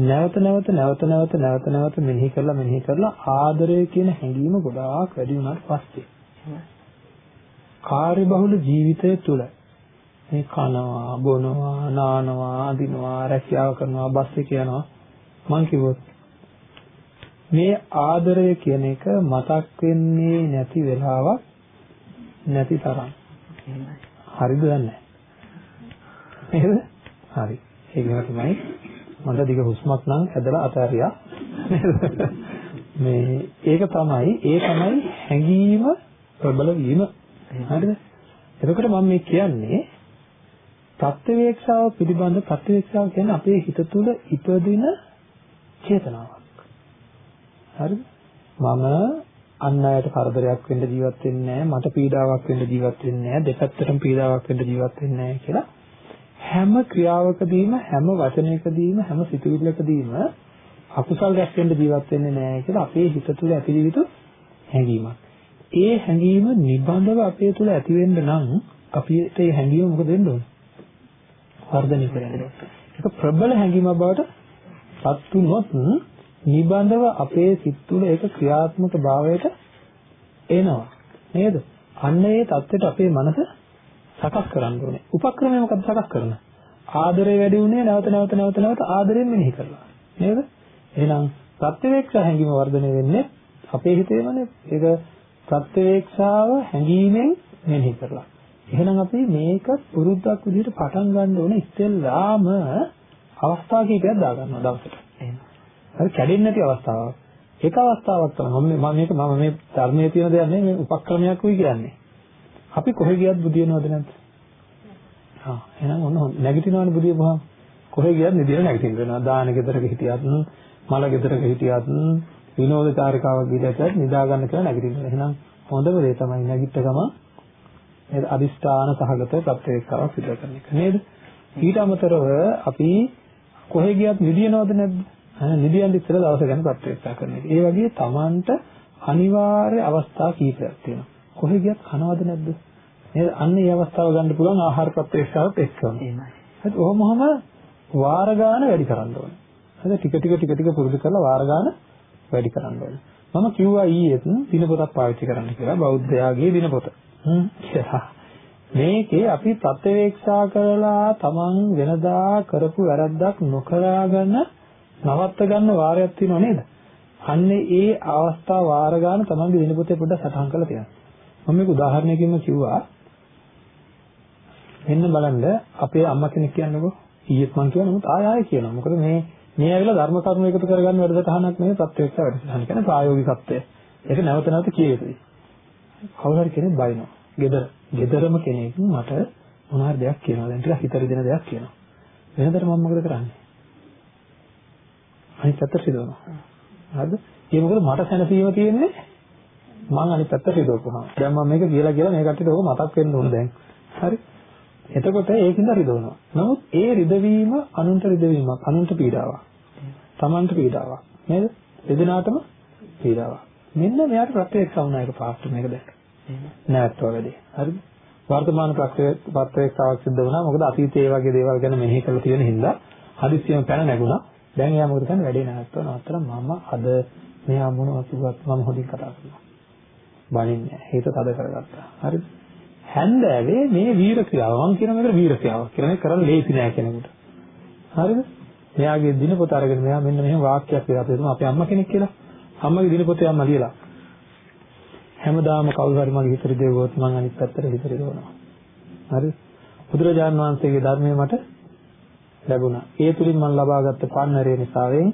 නැවත නැවත නැවත නැවත නැවත නැවත මෙනෙහි කරලා මෙනෙහි කරලා ආදරය කියන හැඟීම ගොඩාක් වැඩි වුණාට පස්සේ කාර්යබහුල ජීවිතය තුළ මේ කනවා, බොනවා, නානවා, අඳිනවා, රැකියාව කරනවා, බස් එක යනවා. මං කිව්වොත් මේ ආදරය කියන එක මතක් වෙන්නේ නැති වෙලාවක් නැති තරම්. හරිද දන්නේ නේද? හරි. ඒකම තමයි මට දිග හුස්මක් නම් ඇදලා අතාරියා. මේ ඒක තමයි ඒ තමයි හැඟීම ප්‍රබල වීම. හරිද? එතකොට මම මේ කියන්නේ ප්‍රත්‍යවේක්ෂාව පිළිබඳ ප්‍රත්‍යවේක්ෂාව කියන්නේ අපේ හිත තුළ ඉපදින චේතනාවක්. හරිද? මම අන් අයට කරදරයක් වෙන්න ජීවත් වෙන්නේ නැහැ, මට පීඩාවක් වෙන්න ජීවත් වෙන්නේ නැහැ, දෙපැත්තටම පීඩාවක් වෙන්න ජීවත් වෙන්නේ නැහැ කියලා හැම ක්‍රියාවකදීම, හැම වචනයකදීම, හැම සිතුවිල්ලකදීම අකුසල් රැස් වෙන්න ජීවත් වෙන්නේ නැහැ කියලා අපේ හිත තුළ ඇතිවිය යුතු හැඟීමක්. ඒ හැඟීම නිබඳව අපේ තුළ ඇති වෙන්න නම් අපිට ඒ හැඟීම මොකද වෙන්න ඕන? වර්ධනය කරන්න. ඒක ප්‍රබල හැඟීමක් බවට පත් වුණොත් නිබඳව අපේ සිත් තුළ ඒක ක්‍රියාත්මක භාවයට එනවා. නේද? අන්න ඒ தත්ත්වයට අපේ මනස සකස් කරන්න ඕනේ. උපක්‍රමය මොකක්ද සකස් කරන? ආදරය වැඩි වුණේ නැවත නැවත නැවත නැවත ආදරයෙන් මෙනෙහි කරලා. නේද? එහෙනම් ප්‍රත්‍යවේක්ෂා හැඟීම වර්ධනය වෙන්නේ අපේ හිතේමනේ. ඒක ප්‍රත්‍යවේක්ෂාව හැඟීමෙන් මෙනෙහි කරලා. එහෙනම් අපි මේක පුරුද්දක් විදිහට පටන් ගන්න ඕනේ ඉස්සෙල්ලාම අවස්ථා කීපයක් දා ගන්නවා දවසට. එහෙනම්. හරි කැඩෙන්නේ නැති අවස්ථාවක්. ඒක අවස්ථාවක් තමයි මම මේක මම මේ ධර්මයේ තියෙන දෙයක් නෙමෙයි මේ උපක්‍රමයක් උයි කියන්නේ. අපි කොහෙ ගියත් බුදිනවද නැද්ද? හා එහෙනම් ඔන්න නැගිටිනවනේ බුදියපුවාම කොහෙ ගියත් නිදිලා නැගිටින්න වෙනවා. දාන ගෙදරක හිටියත් මල ගෙදරක හිටියත් විනෝද චාරිකාවක් ගිහලා නිදා ගන්න කියලා නැගිටින්න. එහෙනම් හොඳම දේ තමයි නැගිට ගම නේද අදිෂ්ඨාන සහගත ප්‍රත්‍යක්ෂාවක් සිදු කරන එක නේද? ඊට අමතරව අපි කොහෙ ගියත් නිදිනවද නැද්ද? නිදියන් ඉස්සර දවස ගැන ප්‍රත්‍යක්ෂා කරන එක. ඒ වගේ Tamanට අනිවාර්ය අවස්ථා කීපයක් තියෙනවා. කොහෙ ගියත් කනවද නැද්ද? නේද? අන්න ඒ අවස්ථාව ගන්න පුළුවන් ආහාර ප්‍රත්‍යක්ෂාවත් එක්කම. හරි. ඔහොමම වාර ගන්න වැඩි කරන්න ඕනේ. හරි ටික ටික ටික ටික පුරුදු කරලා වාර ගන්න වැඩි කරන්න ඕනේ. මම කිව්වා ඊයේත් දිනපොතක් පාවිච්චි කරන්න කියලා බෞද්ධයාගේ දිනපොත. හ්ම් කියලා. මේකේ අපි ප්‍රත්‍යවේක්ෂා කරලා තමන් වෙනදා කරපු වැරද්දක් නොකරගෙන නවත්ත ගන්න වාරයක් තියෙනව නේද? අන්නේ ඒ අවස්ථාව වාර ගන්න තමන්ගේ දිනපොතේ පොඩ්ඩක් සටහන් කරලා තියන්න. මම මේක උදාහරණයකින්ම කිව්වා. මෙන්න බලන්න අපේ අම්මා කෙනෙක් කියන්නකෝ ඊයේත් මම කියනවා නමුත් ආය ආය කියනවා. මොකද මේ මේ ඇවිල්ලා ධර්ම කරුණු එකතු කරගන්න වැඩසටහනක් නෙවෙයි ප්‍රත්‍යක්ෂ වැඩසටහන. කියන්නේ ප්‍රායෝගිකත්වය. ඒක නැවත නැවත කිය යුතුයි. කවුරු හරි කෙනෙක් බයිනවා. ගෙදර. ගෙදරම කෙනෙක් මට මොනවාරි දෙයක් කියනවා. දැන් ටිකක් හිතර දෙන දෙයක් කියනවා. වෙනදට මම මොකද කරන්නේ? අනිත් පැත්තට සිදවනවා. හරිද? ඒ මොකද මට සැනසීම තියෙන්නේ මං අනිත් පැත්තට සිදවපුවා. දැන් මම මේක කියලා කියලා මේ කට්ටියට ඕක මතක් වෙන්න ඕන දැන්. හරි? එතකොට ඒකින්ද රිදවනවා. නමුත් ඒ රිදවීම අනුන්ට රිදවීමක්, අනුන්ට පීඩාවක්. Tamanට පීඩාවක්. නේද? දෙදෙනාටම පීඩාවක්. මෙන්න මෙයාට ප්‍රත්‍යක්ෂ වුණා එක පාස්ට් මේක දැක්ක. නැවැත්තුව වැඩි. හරිද? වර්තමාන ප්‍රත්‍යක්ෂාවක් සිද්ධ වුණා. මොකද අතීතයේ වගේ දේවල් ගැන මෙනෙහි කරලා තියෙන හින්දා හදිස්සියම පැන නැගුණා. දැන් එයා මොකද කරන්නේ? වැඩේ නැවැත්තුව නවත්තලා මම අද මෙයා මොනවද කිව්වත් මම හොඳින් කතා කරනවා. බනින්නේ නැහැ. හිත තද කරගත්තා. හරිද? හැන්දෑවේ මේ වීර ක්‍රියාව මම කියන මේකට වීර ක්‍රියාවක් කියලා මේ කරන්න ලේසි නෑ කෙනෙකුට. හරිද? මෙයාගේ දිනපොත අරගෙන මෙයා මෙන්න මෙහෙම වාක්‍යයක් කියලා අපි හිතමු අපේ අම්මා කෙනෙක් කියලා. අම්මගේ දිනපොතේ අම්මා ලියලා. හැමදාම කවුරු හරි මගේ හිතට දෙවුවොත් මම අනිත් පැත්තට හිතට දෙවනවා. හරිද? බුදුරජාන් වහන්සේගේ ධර්මය මට ලැබුණා. ඒ තුලින් මම ලබාගත්ත පන්නරය නිසාවෙන්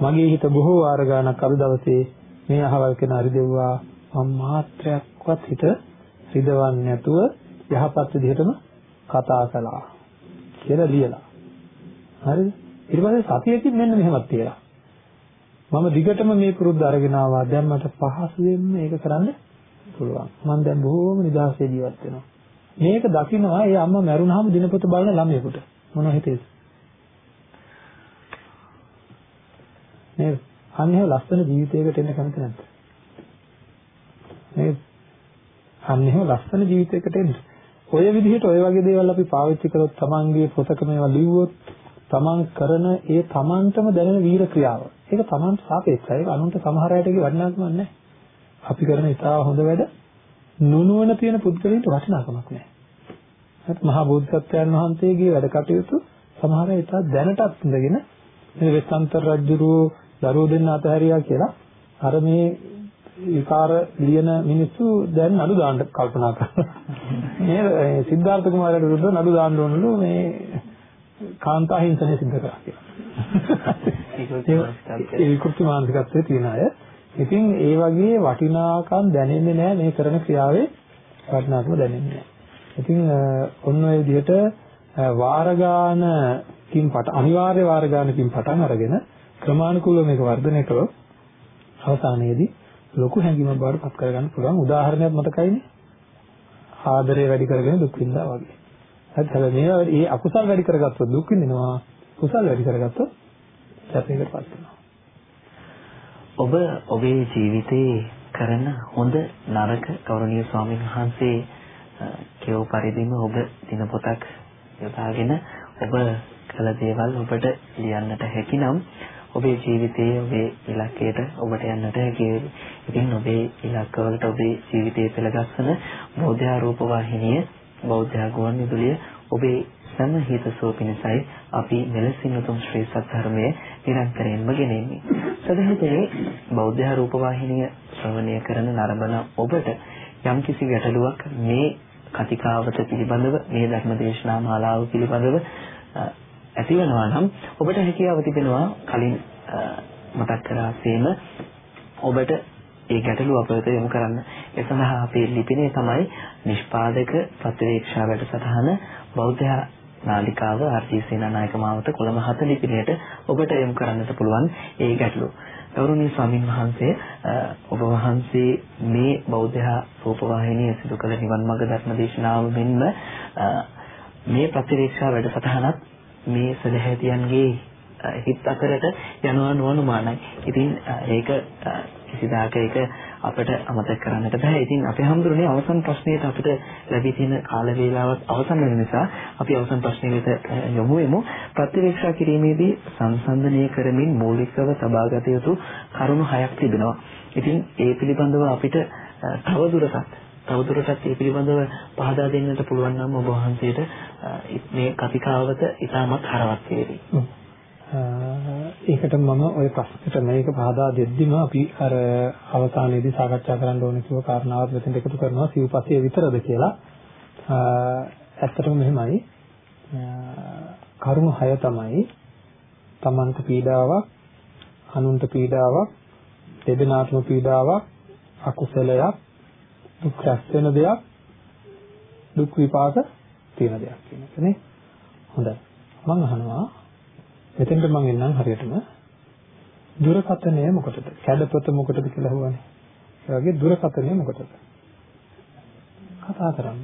මගේ හිත බොහෝ වාර ගණක් අද දවසේ මේ අහවල් කෙනා රිදෙව්වා මම මාත්‍රයක්වත් හිත රිදවන්නේ නැතුව යහපත් විදිහටම කතා කළා කියලා ලියලා. හරිද? ඊට පස්සේ සතියකින් මෙන්න මෙහෙමත් තියලා. මම දිගටම මේ පුරුද්ද අරගෙන ආවා. දැන් මට පහසුවෙන් මේක කරන්න පුළුවන්. මම දැන් බොහෝම නිදහසේ ජීවත් වෙනවා. මේක දකින්නවා ඒ අම්මා මැරුණාම දිනපොත බලන ළමයෙකුට. මොනව හිතේද? නේද? අන්නේ ලස්සන ජීවිතයකට එන්න කැමති නැද්ද? නේද? අන්න එහෙම ලස්සන ජීවිතයකට එන්න. ඔය විදිහට ඔය වගේ දේවල් අපි පාවිච්චි කරොත් තමන්ගේ පොතක මේවා ලිව්වොත් තමන් කරන ඒ තමන්ටම දැනෙන වීර ක්‍රියාව. ඒක තමන්ට සාපේක්ෂයි. ඒක අනුන්ට සමහර අයට ඒක වටිනාකමක් නැහැ. අපි කරන ඉතාල හොඳ වැඩ නුනුවන තියෙන පුද්ගලයන්ට වටිනාකමක් නැහැ. මහා බෝධිසත්වයන් වහන්සේගේ වැඩ කටයුතු සමහර විට දැනටත් ඉඳගෙන මේ වෙස්සන්තර රජුරෝ දරුවෝ දෙන්න අතහැරියා කියලා අර මේ විකාර ලියන මිනිස්සු දැන් නඩු දාන්න කල්පනා කරනවා. මේ සිද්ධාර්ථ කුමාරයාට විරුද්ධව නඩු දාන්න ඕනලු මේ කාන්තා හිංසනය සිද්ධ කරා කියලා. ඒ විකෘති මානසිකත්වයේ තියෙන අය. ඉතින් ඒ වගේ වටිනාකම් දැනෙන්නේ නැහැ මේ කරන ක්‍රියාවේ වටිනාකම දැනෙන්නේ නැහැ. ඉතින් ඔන්න ඔය විදිහට වාරගානකින් පට අනිවාර්ය වාරගානකින් පටන් අරගෙන ක්‍රමානුකූලව මේක වර්ධනය කළොත් අවසානයේදී ලොකු හැඟීමක් බවට පත් කරගන්න පුළුවන් උදාහරණයක් මතකයිනේ ආදරය වැඩි කරගෙන දුක් විඳා වගේ. හරි හැබැයි මේවා මේ අකුසල් වැඩි කරගත්තොත් දුක් විඳිනවා කුසල් වැඩි කරගත්තොත් සැපයකටපත් වෙනවා. ඔබ ඔබේ ජීවිතේ කරන හොඳ නරක ගෞරවනීය ස්වාමීන් වහන්සේ කියව පරිදිම ඔබ දිනපොතක් යොදාගෙන ඔබ කළ දේවල් ඔබට ලියන්නට හැකිනම් ඔබේ ජීවිතයේ ඔබේ ඉලක්කයට ඔබට යන්නට හැකි වෙයි. ඉතින් ඔබේ ඉලක්කවලට ඔබේ ජීවිතයේ පෙළගස්සන බෞද්ධ රූප වාහිනිය බෞද්ධ ගුවන් විදුලිය ඔබේ සම හිතසෝ පිණිසයි අපි මෙලෙසින් උතුම් ශ්‍රී සත්‍ය නිරන්තරයෙන්ම ගෙනෙන්නේ. සදහතේ බෞද්ධ රූප වාහිනිය ශ්‍රවණය කරන නරඹන ඔබට යම්කිසි ගැටලුවක් මේ කතිකාවත පිළිබඳව මේ ධර්ම දේශනා මාලාව පිළිබඳව ඇතිවෙනවා නම් ඔබට හැකියාව තිබෙනවා කලින් මතක් කරාසේම ඔබට ඒ ගැටලුව අපට යොමු කරන්න. ඒ සඳහා අපේ ලිපිනේ තමයි නිෂ්පාදක ප්‍රතිවේක්ෂා වැඩසටහන බෞද්ධ නාලිකාව ආර්.ජී. සේනානායක මාවත කොළඹ හත ලිපිනයට ඔබට යොමු කරන්නට පුළුවන් ඒ ගැටලුව. ගෞරවනීය ස්වාමින් වහන්සේ ඔබ වහන්සේ මේ බෞද්ධ රූපවාහිනිය සිදු කළ නිවන් මාර්ග ධර්ම දේශනාව මෙන්ම මේ ප්‍රතිවේක්ෂා වැඩසටහනත් මේ සදහැතියන්ගේ හිත් අතරට යනවා නොඅනුමානයි. ඉතින් ඒක කිසිදාක ඒක අපිට අමතක කරන්නට බෑ. ඉතින් අපේ හැමදෙරේ අවසන් ප්‍රශ්නයට අපිට ලැබී තියෙන කාල වේලාවත් අවසන් වෙන නිසා අපි අවසන් ප්‍රශ්නෙට යොමු වෙමු. ප්‍රතිවේක්ෂා කිරීමේදී සංසන්දනය කරමින් මූලිකව තබාගත යුතු කරුණු හයක් තිබෙනවා. ඉතින් ඒ පිළිබඳව අපිට තවදුරටත් තවදුරටත් මේ පිළිබඳව පහදා දෙන්නට පුළුවන් නම් ඔබ වහන්සේට මේ කතිකාවත ඉතාමත් හරවත් වේවි. ඒකට මම ওই ප්‍රශ්නෙට මේක පහදා දෙද්දිම අපි අර අවසානයේදී සාකච්ඡා කරන්න ඕන කිව්ව කාරණාවත් මෙතෙන්ට එකතු කරනවා සිව්පස්සේ විතරද කියලා. ඇත්තටම මෙහෙමයි. කරුණු 6 තමයි තමන්ට පීඩාවක්, අනුන්ට පීඩාවක්, දෙදෙනාටම පීඩාවක්, අකුසලයක්, දුක් රැස් වෙන දෙයක් දුක් විපාක තියෙන දෙයක් කියන එක නේ. හොඳයි. මම අහනවා මෙතෙන්ට මම එන්නම් හරියටම. දුරකථනය මොකටද? කැඩපත මොකටද කියලා අහුවානේ. ඒ වගේ දුරකථනය මොකටද? කතා කරන්න.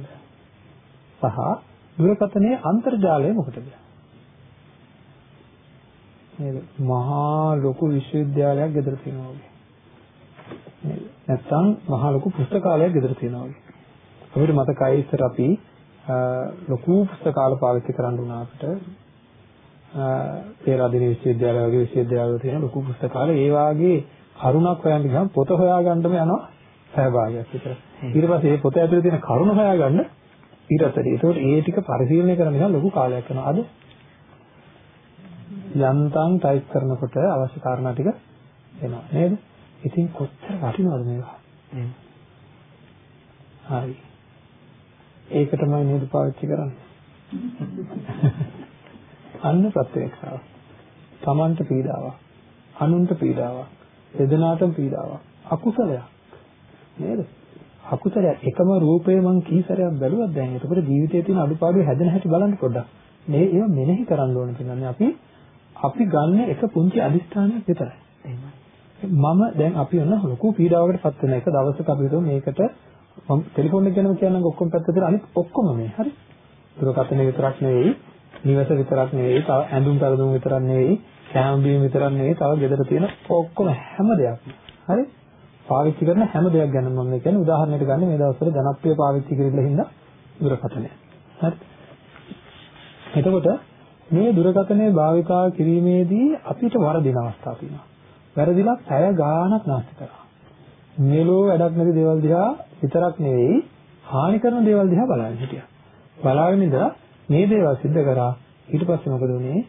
සහ දුරකථනයේ අන්තර්ජාලය මොකටද? නේද මහා ලොකු විශ්වවිද්‍යාලයක් ගෙදර තියෙනවා වගේ. නැත්නම් මහා ලොකු පුස්තකාලයක් ගෙදර තියෙනවා වගේ. අපිට මතකයි ඉස්සර අපි ලොකු පුස්තකාල පාවිච්චි කරන්න උනා අපිට. පේරාදෙණිය විශ්වවිද්‍යාලය වගේ විශ්වවිද්‍යාලවල තියෙන ලොකු පුස්තකාල ඒ වාගේ කරුණක් හොයන්න ගියාම පොත හොයාගන්නම යනවා සහභාගයක් විතර. ඊට පස්සේ මේ පොත ඇතුලේ තියෙන කරුණ හොයාගන්න ඊටතරේ. ඒකෝට ඒ ටික පරිශීලනය කරන නිසා ලොකු කාලයක් යනවා. අද යන්තම් ටයිප් කරනකොට අවශ්‍ය කාරණා ටික එනවා නේද? ඉතින් කොච්චර වටිනවද මේවා? හරි. ඒක තමයි නේද පාවිච්චි කරන්නේ. අන්න ප්‍රත්‍යක්ෂාව. Tamanට පීඩාවක්. අනුන්ට පීඩාවක්. දෙදෙනාටම පීඩාවක්. අකුසලයක්. නේද? අකුසලයක් එකම රූපේ මං කීසරයක් බැලුවත් දැන් එතකොට ජීවිතයේ තියෙන අඩුපාඩු හැදෙන හැටි බලන්න පොඩ්ඩක්. මේ ඒවා මෙනෙහි කරන්න ඕන කියන්නේ අපි අපි ගන්න එක පුංචි අදිස්ථානයක් විතරයි. එහෙමයි. මම දැන් අපි යන ලොකු පීඩාවකට පත් වෙන එක. දවසක අපි හිතුව මේකට මම ටෙලිෆෝන් එක ගැනම කියන්නම් ඔක්කොම පැත්තට අනිත් ඔක්කොම මේ හරි. දුරකථන විතරක් නෙවෙයි. නිවස විතරක් නෙවෙයි. තව ඇඳුම් පැළඳුම් විතරක් නෙවෙයි. කෑම බීම විතරක් නෙවෙයි. තව ගෙදර තියෙන ඔක්කොම හැම දෙයක්ම හරි. පාවිච්චි කරන හැම දෙයක් ගැන මම කියන්නේ උදාහරණයක් ගන්න මේ දවස්වල ජනප්‍රිය පාවිච්චි කරලා හින්දා දුරකථනය. හරි. එතකොට මේ දුරකථනය භාවිතා කිරීමේදී අපිට වරදින අවස්ථා තියෙනවා. වැරදිලා පැය ගාණක් නාස්ති කරා. මෙලෝ වැඩක් නැති දේවල් දිහා විතරක් නෙවෙයි හානි කරන දේවල් දිහා බලන්න හිටියා. බලාගෙන ඉඳලා මේ දේවල් සිද්ධ කරා. ඊට පස්සේ මොකද වුනේ?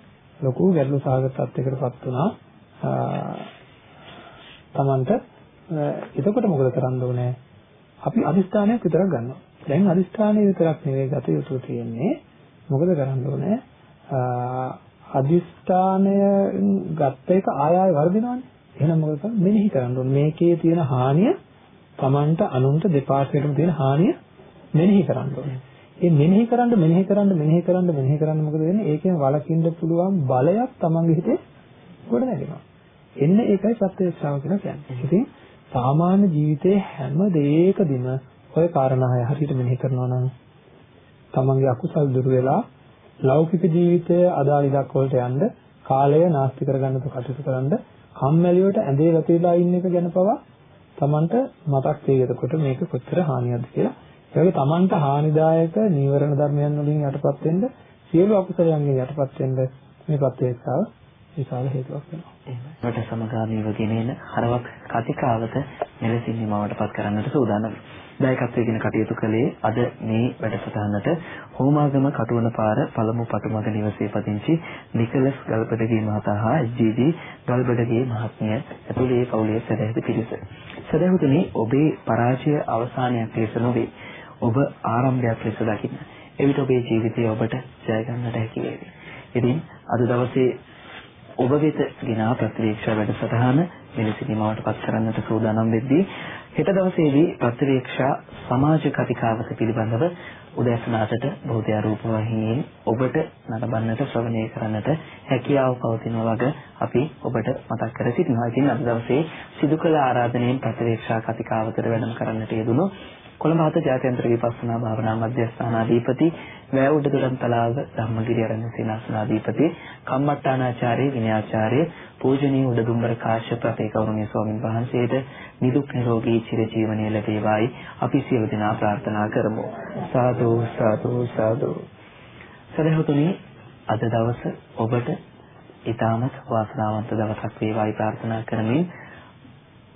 ලොකු ගැටලු සහගත තත්යකටපත් වුණා. තමන්ට එතකොට මොකද කරන්න ඕනේ? අපි අදිස්ථානයක් විතරක් ගන්නවා. දැන් අදිස්ථානය විතරක් නෙවෙයි ගත යුතු තියෙන්නේ. මොකද කරන්න ඕනේ? අදිස්ථානය ගත්ත එක ආය ආය වර්ධිනවනේ. එහෙනම් මොකද කරන්නේ මෙනෙහි කරන්න ඕනේ මේකේ තියෙන හානිය තමන්ට අනුන්ට දෙපාර්ශ්වයටම තියෙන හානිය මෙනෙහි කරන්න ඕනේ ඒ මෙනෙහි කරන්න මෙනෙහි කරන්න මෙනෙහි කරන්න මෙනෙහි කරන්න මොකද වෙන්නේ? ඒකෙන් වළකින්න පුළුවන් බලයක් තමන්ගේ හිතේ ගොඩ නැගෙනවා. එන්න ඒකයි ප්‍රත්‍යක්ෂාව කියලා කියන්නේ. ඉතින් සාමාන්‍ය ජීවිතයේ හැම දෙයකදීම ඔය කාරණා හය හරියට මෙනෙහි කරනවා නම් තමන්ගේ අකුසල් දුර වෙලා ලෞකික ජීවිතයේ අදාළ ඉලක්ක වලට යන්න කාලය නාස්ති කරගන්න කටයුතු කරන්න කම්මැලිවට ඇඳේ වැතිරලා ඉන්න එක ගැන පවා තමන්ට මතක් වෙයි එතකොට මේක කොච්චර හානියක්ද කියලා ඒ වගේ Tamanට හානිදායක නීවරණ ධර්මයන් වලින් යටපත් වෙන්න සියලු අකුසලයන්ගෙන් යටපත් වෙන්න මේ ප්‍රත්‍යක්ෂාව විශාල හේතුවක් වෙනවා. එහෙමයි. සමගාමීව ගෙනෙන හරවක් කතිකාවත මෙලෙසින් නිමවටපත් කරන්නට සූදානම්. දායකත්වයෙන් කටයුතු කළේ අද මේ වැඩසටහනට හෝමාගම කටුවන පාර පළමු පටුමග නිවසේ පදිංචි නිකලස් ගල්බඩගේ මහතා හා එච්.ජී.ඩී. ගල්බඩගේ මහත්මිය ඇතුළේ පවුලේ සදැහැති පිරිස. සදැහැතුනි ඔබේ පරාජය අවසානයක් ලෙස නොවේ. ඔබ ආරම්භයක් ලෙස දකින්න. එවිට ඔබේ ජීවිතය ඔබට ජය ගන්නට හැකි වේවි. ඉතින් අද දවසේ ඔබ වෙත ගෙනා ප්‍රතිවීක්ෂා වැඩසටහන මෙලෙසින්මවට පත් කරන්නට සූදානම් වෙද්දී හෙට දවසේදී ප්‍රතිවීක්ෂා සමාජ කතිකාවත පිළිබඳව උදෑසනාටට බෞද්ධ රූප වාහිනියෙන් ඔබට නරඹන්නට ශ්‍රවණය කරන්නට හැකියාව පවතින වග අපි ඔබට මතක් කර සිටිනවා. ඉතින් අද දවසේ සිදු කළ ආරාධනයෙන් ප්‍රතිවීක්ෂා කතිකාවතට වැඩම කරන්නට යෙදුණු කොළඹ හත ජාත්‍යන්තර විපස්සනා භාවනා මධ්‍යස්ථානාධිපති වැවුඩ දොඩම් තලාව ධම්මගිරි ආරණ්‍ය සේනාසනාධිපති කම්මට්ටානාචාර්ය විනයාචාර්ය පූජනීය උඩදුම්බර කාශ්‍යප අපේ ගෞරවනීය ස්වාමින් වහන්සේට නිදුක් නිරෝගී චිරජීවනයේ ලැබේවායි අපි සියලු දෙනා ප්‍රාර්ථනා කරමු. සාදු සාදු සාදු. සදහතුනි අද දවස ඔබට ඊටමත් වාසනාවන්ත දවසක් වේවායි ප්‍රාර්ථනා කරමින්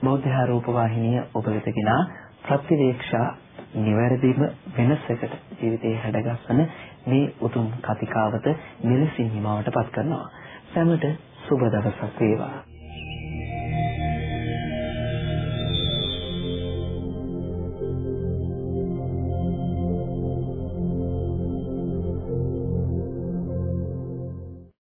බෞද්ධ ආරෝප වාහිනිය ඔබ වෙතගෙන ප්‍රතිවේක්ෂා නිවැරදිම වෙනසකට ජීවිතේ හැඩගස්සන මේ උතුම් කතිකාවත මෙලෙසින් හිමාවට පත් කරනවා. සැමට සුබ දවසක් වේවා.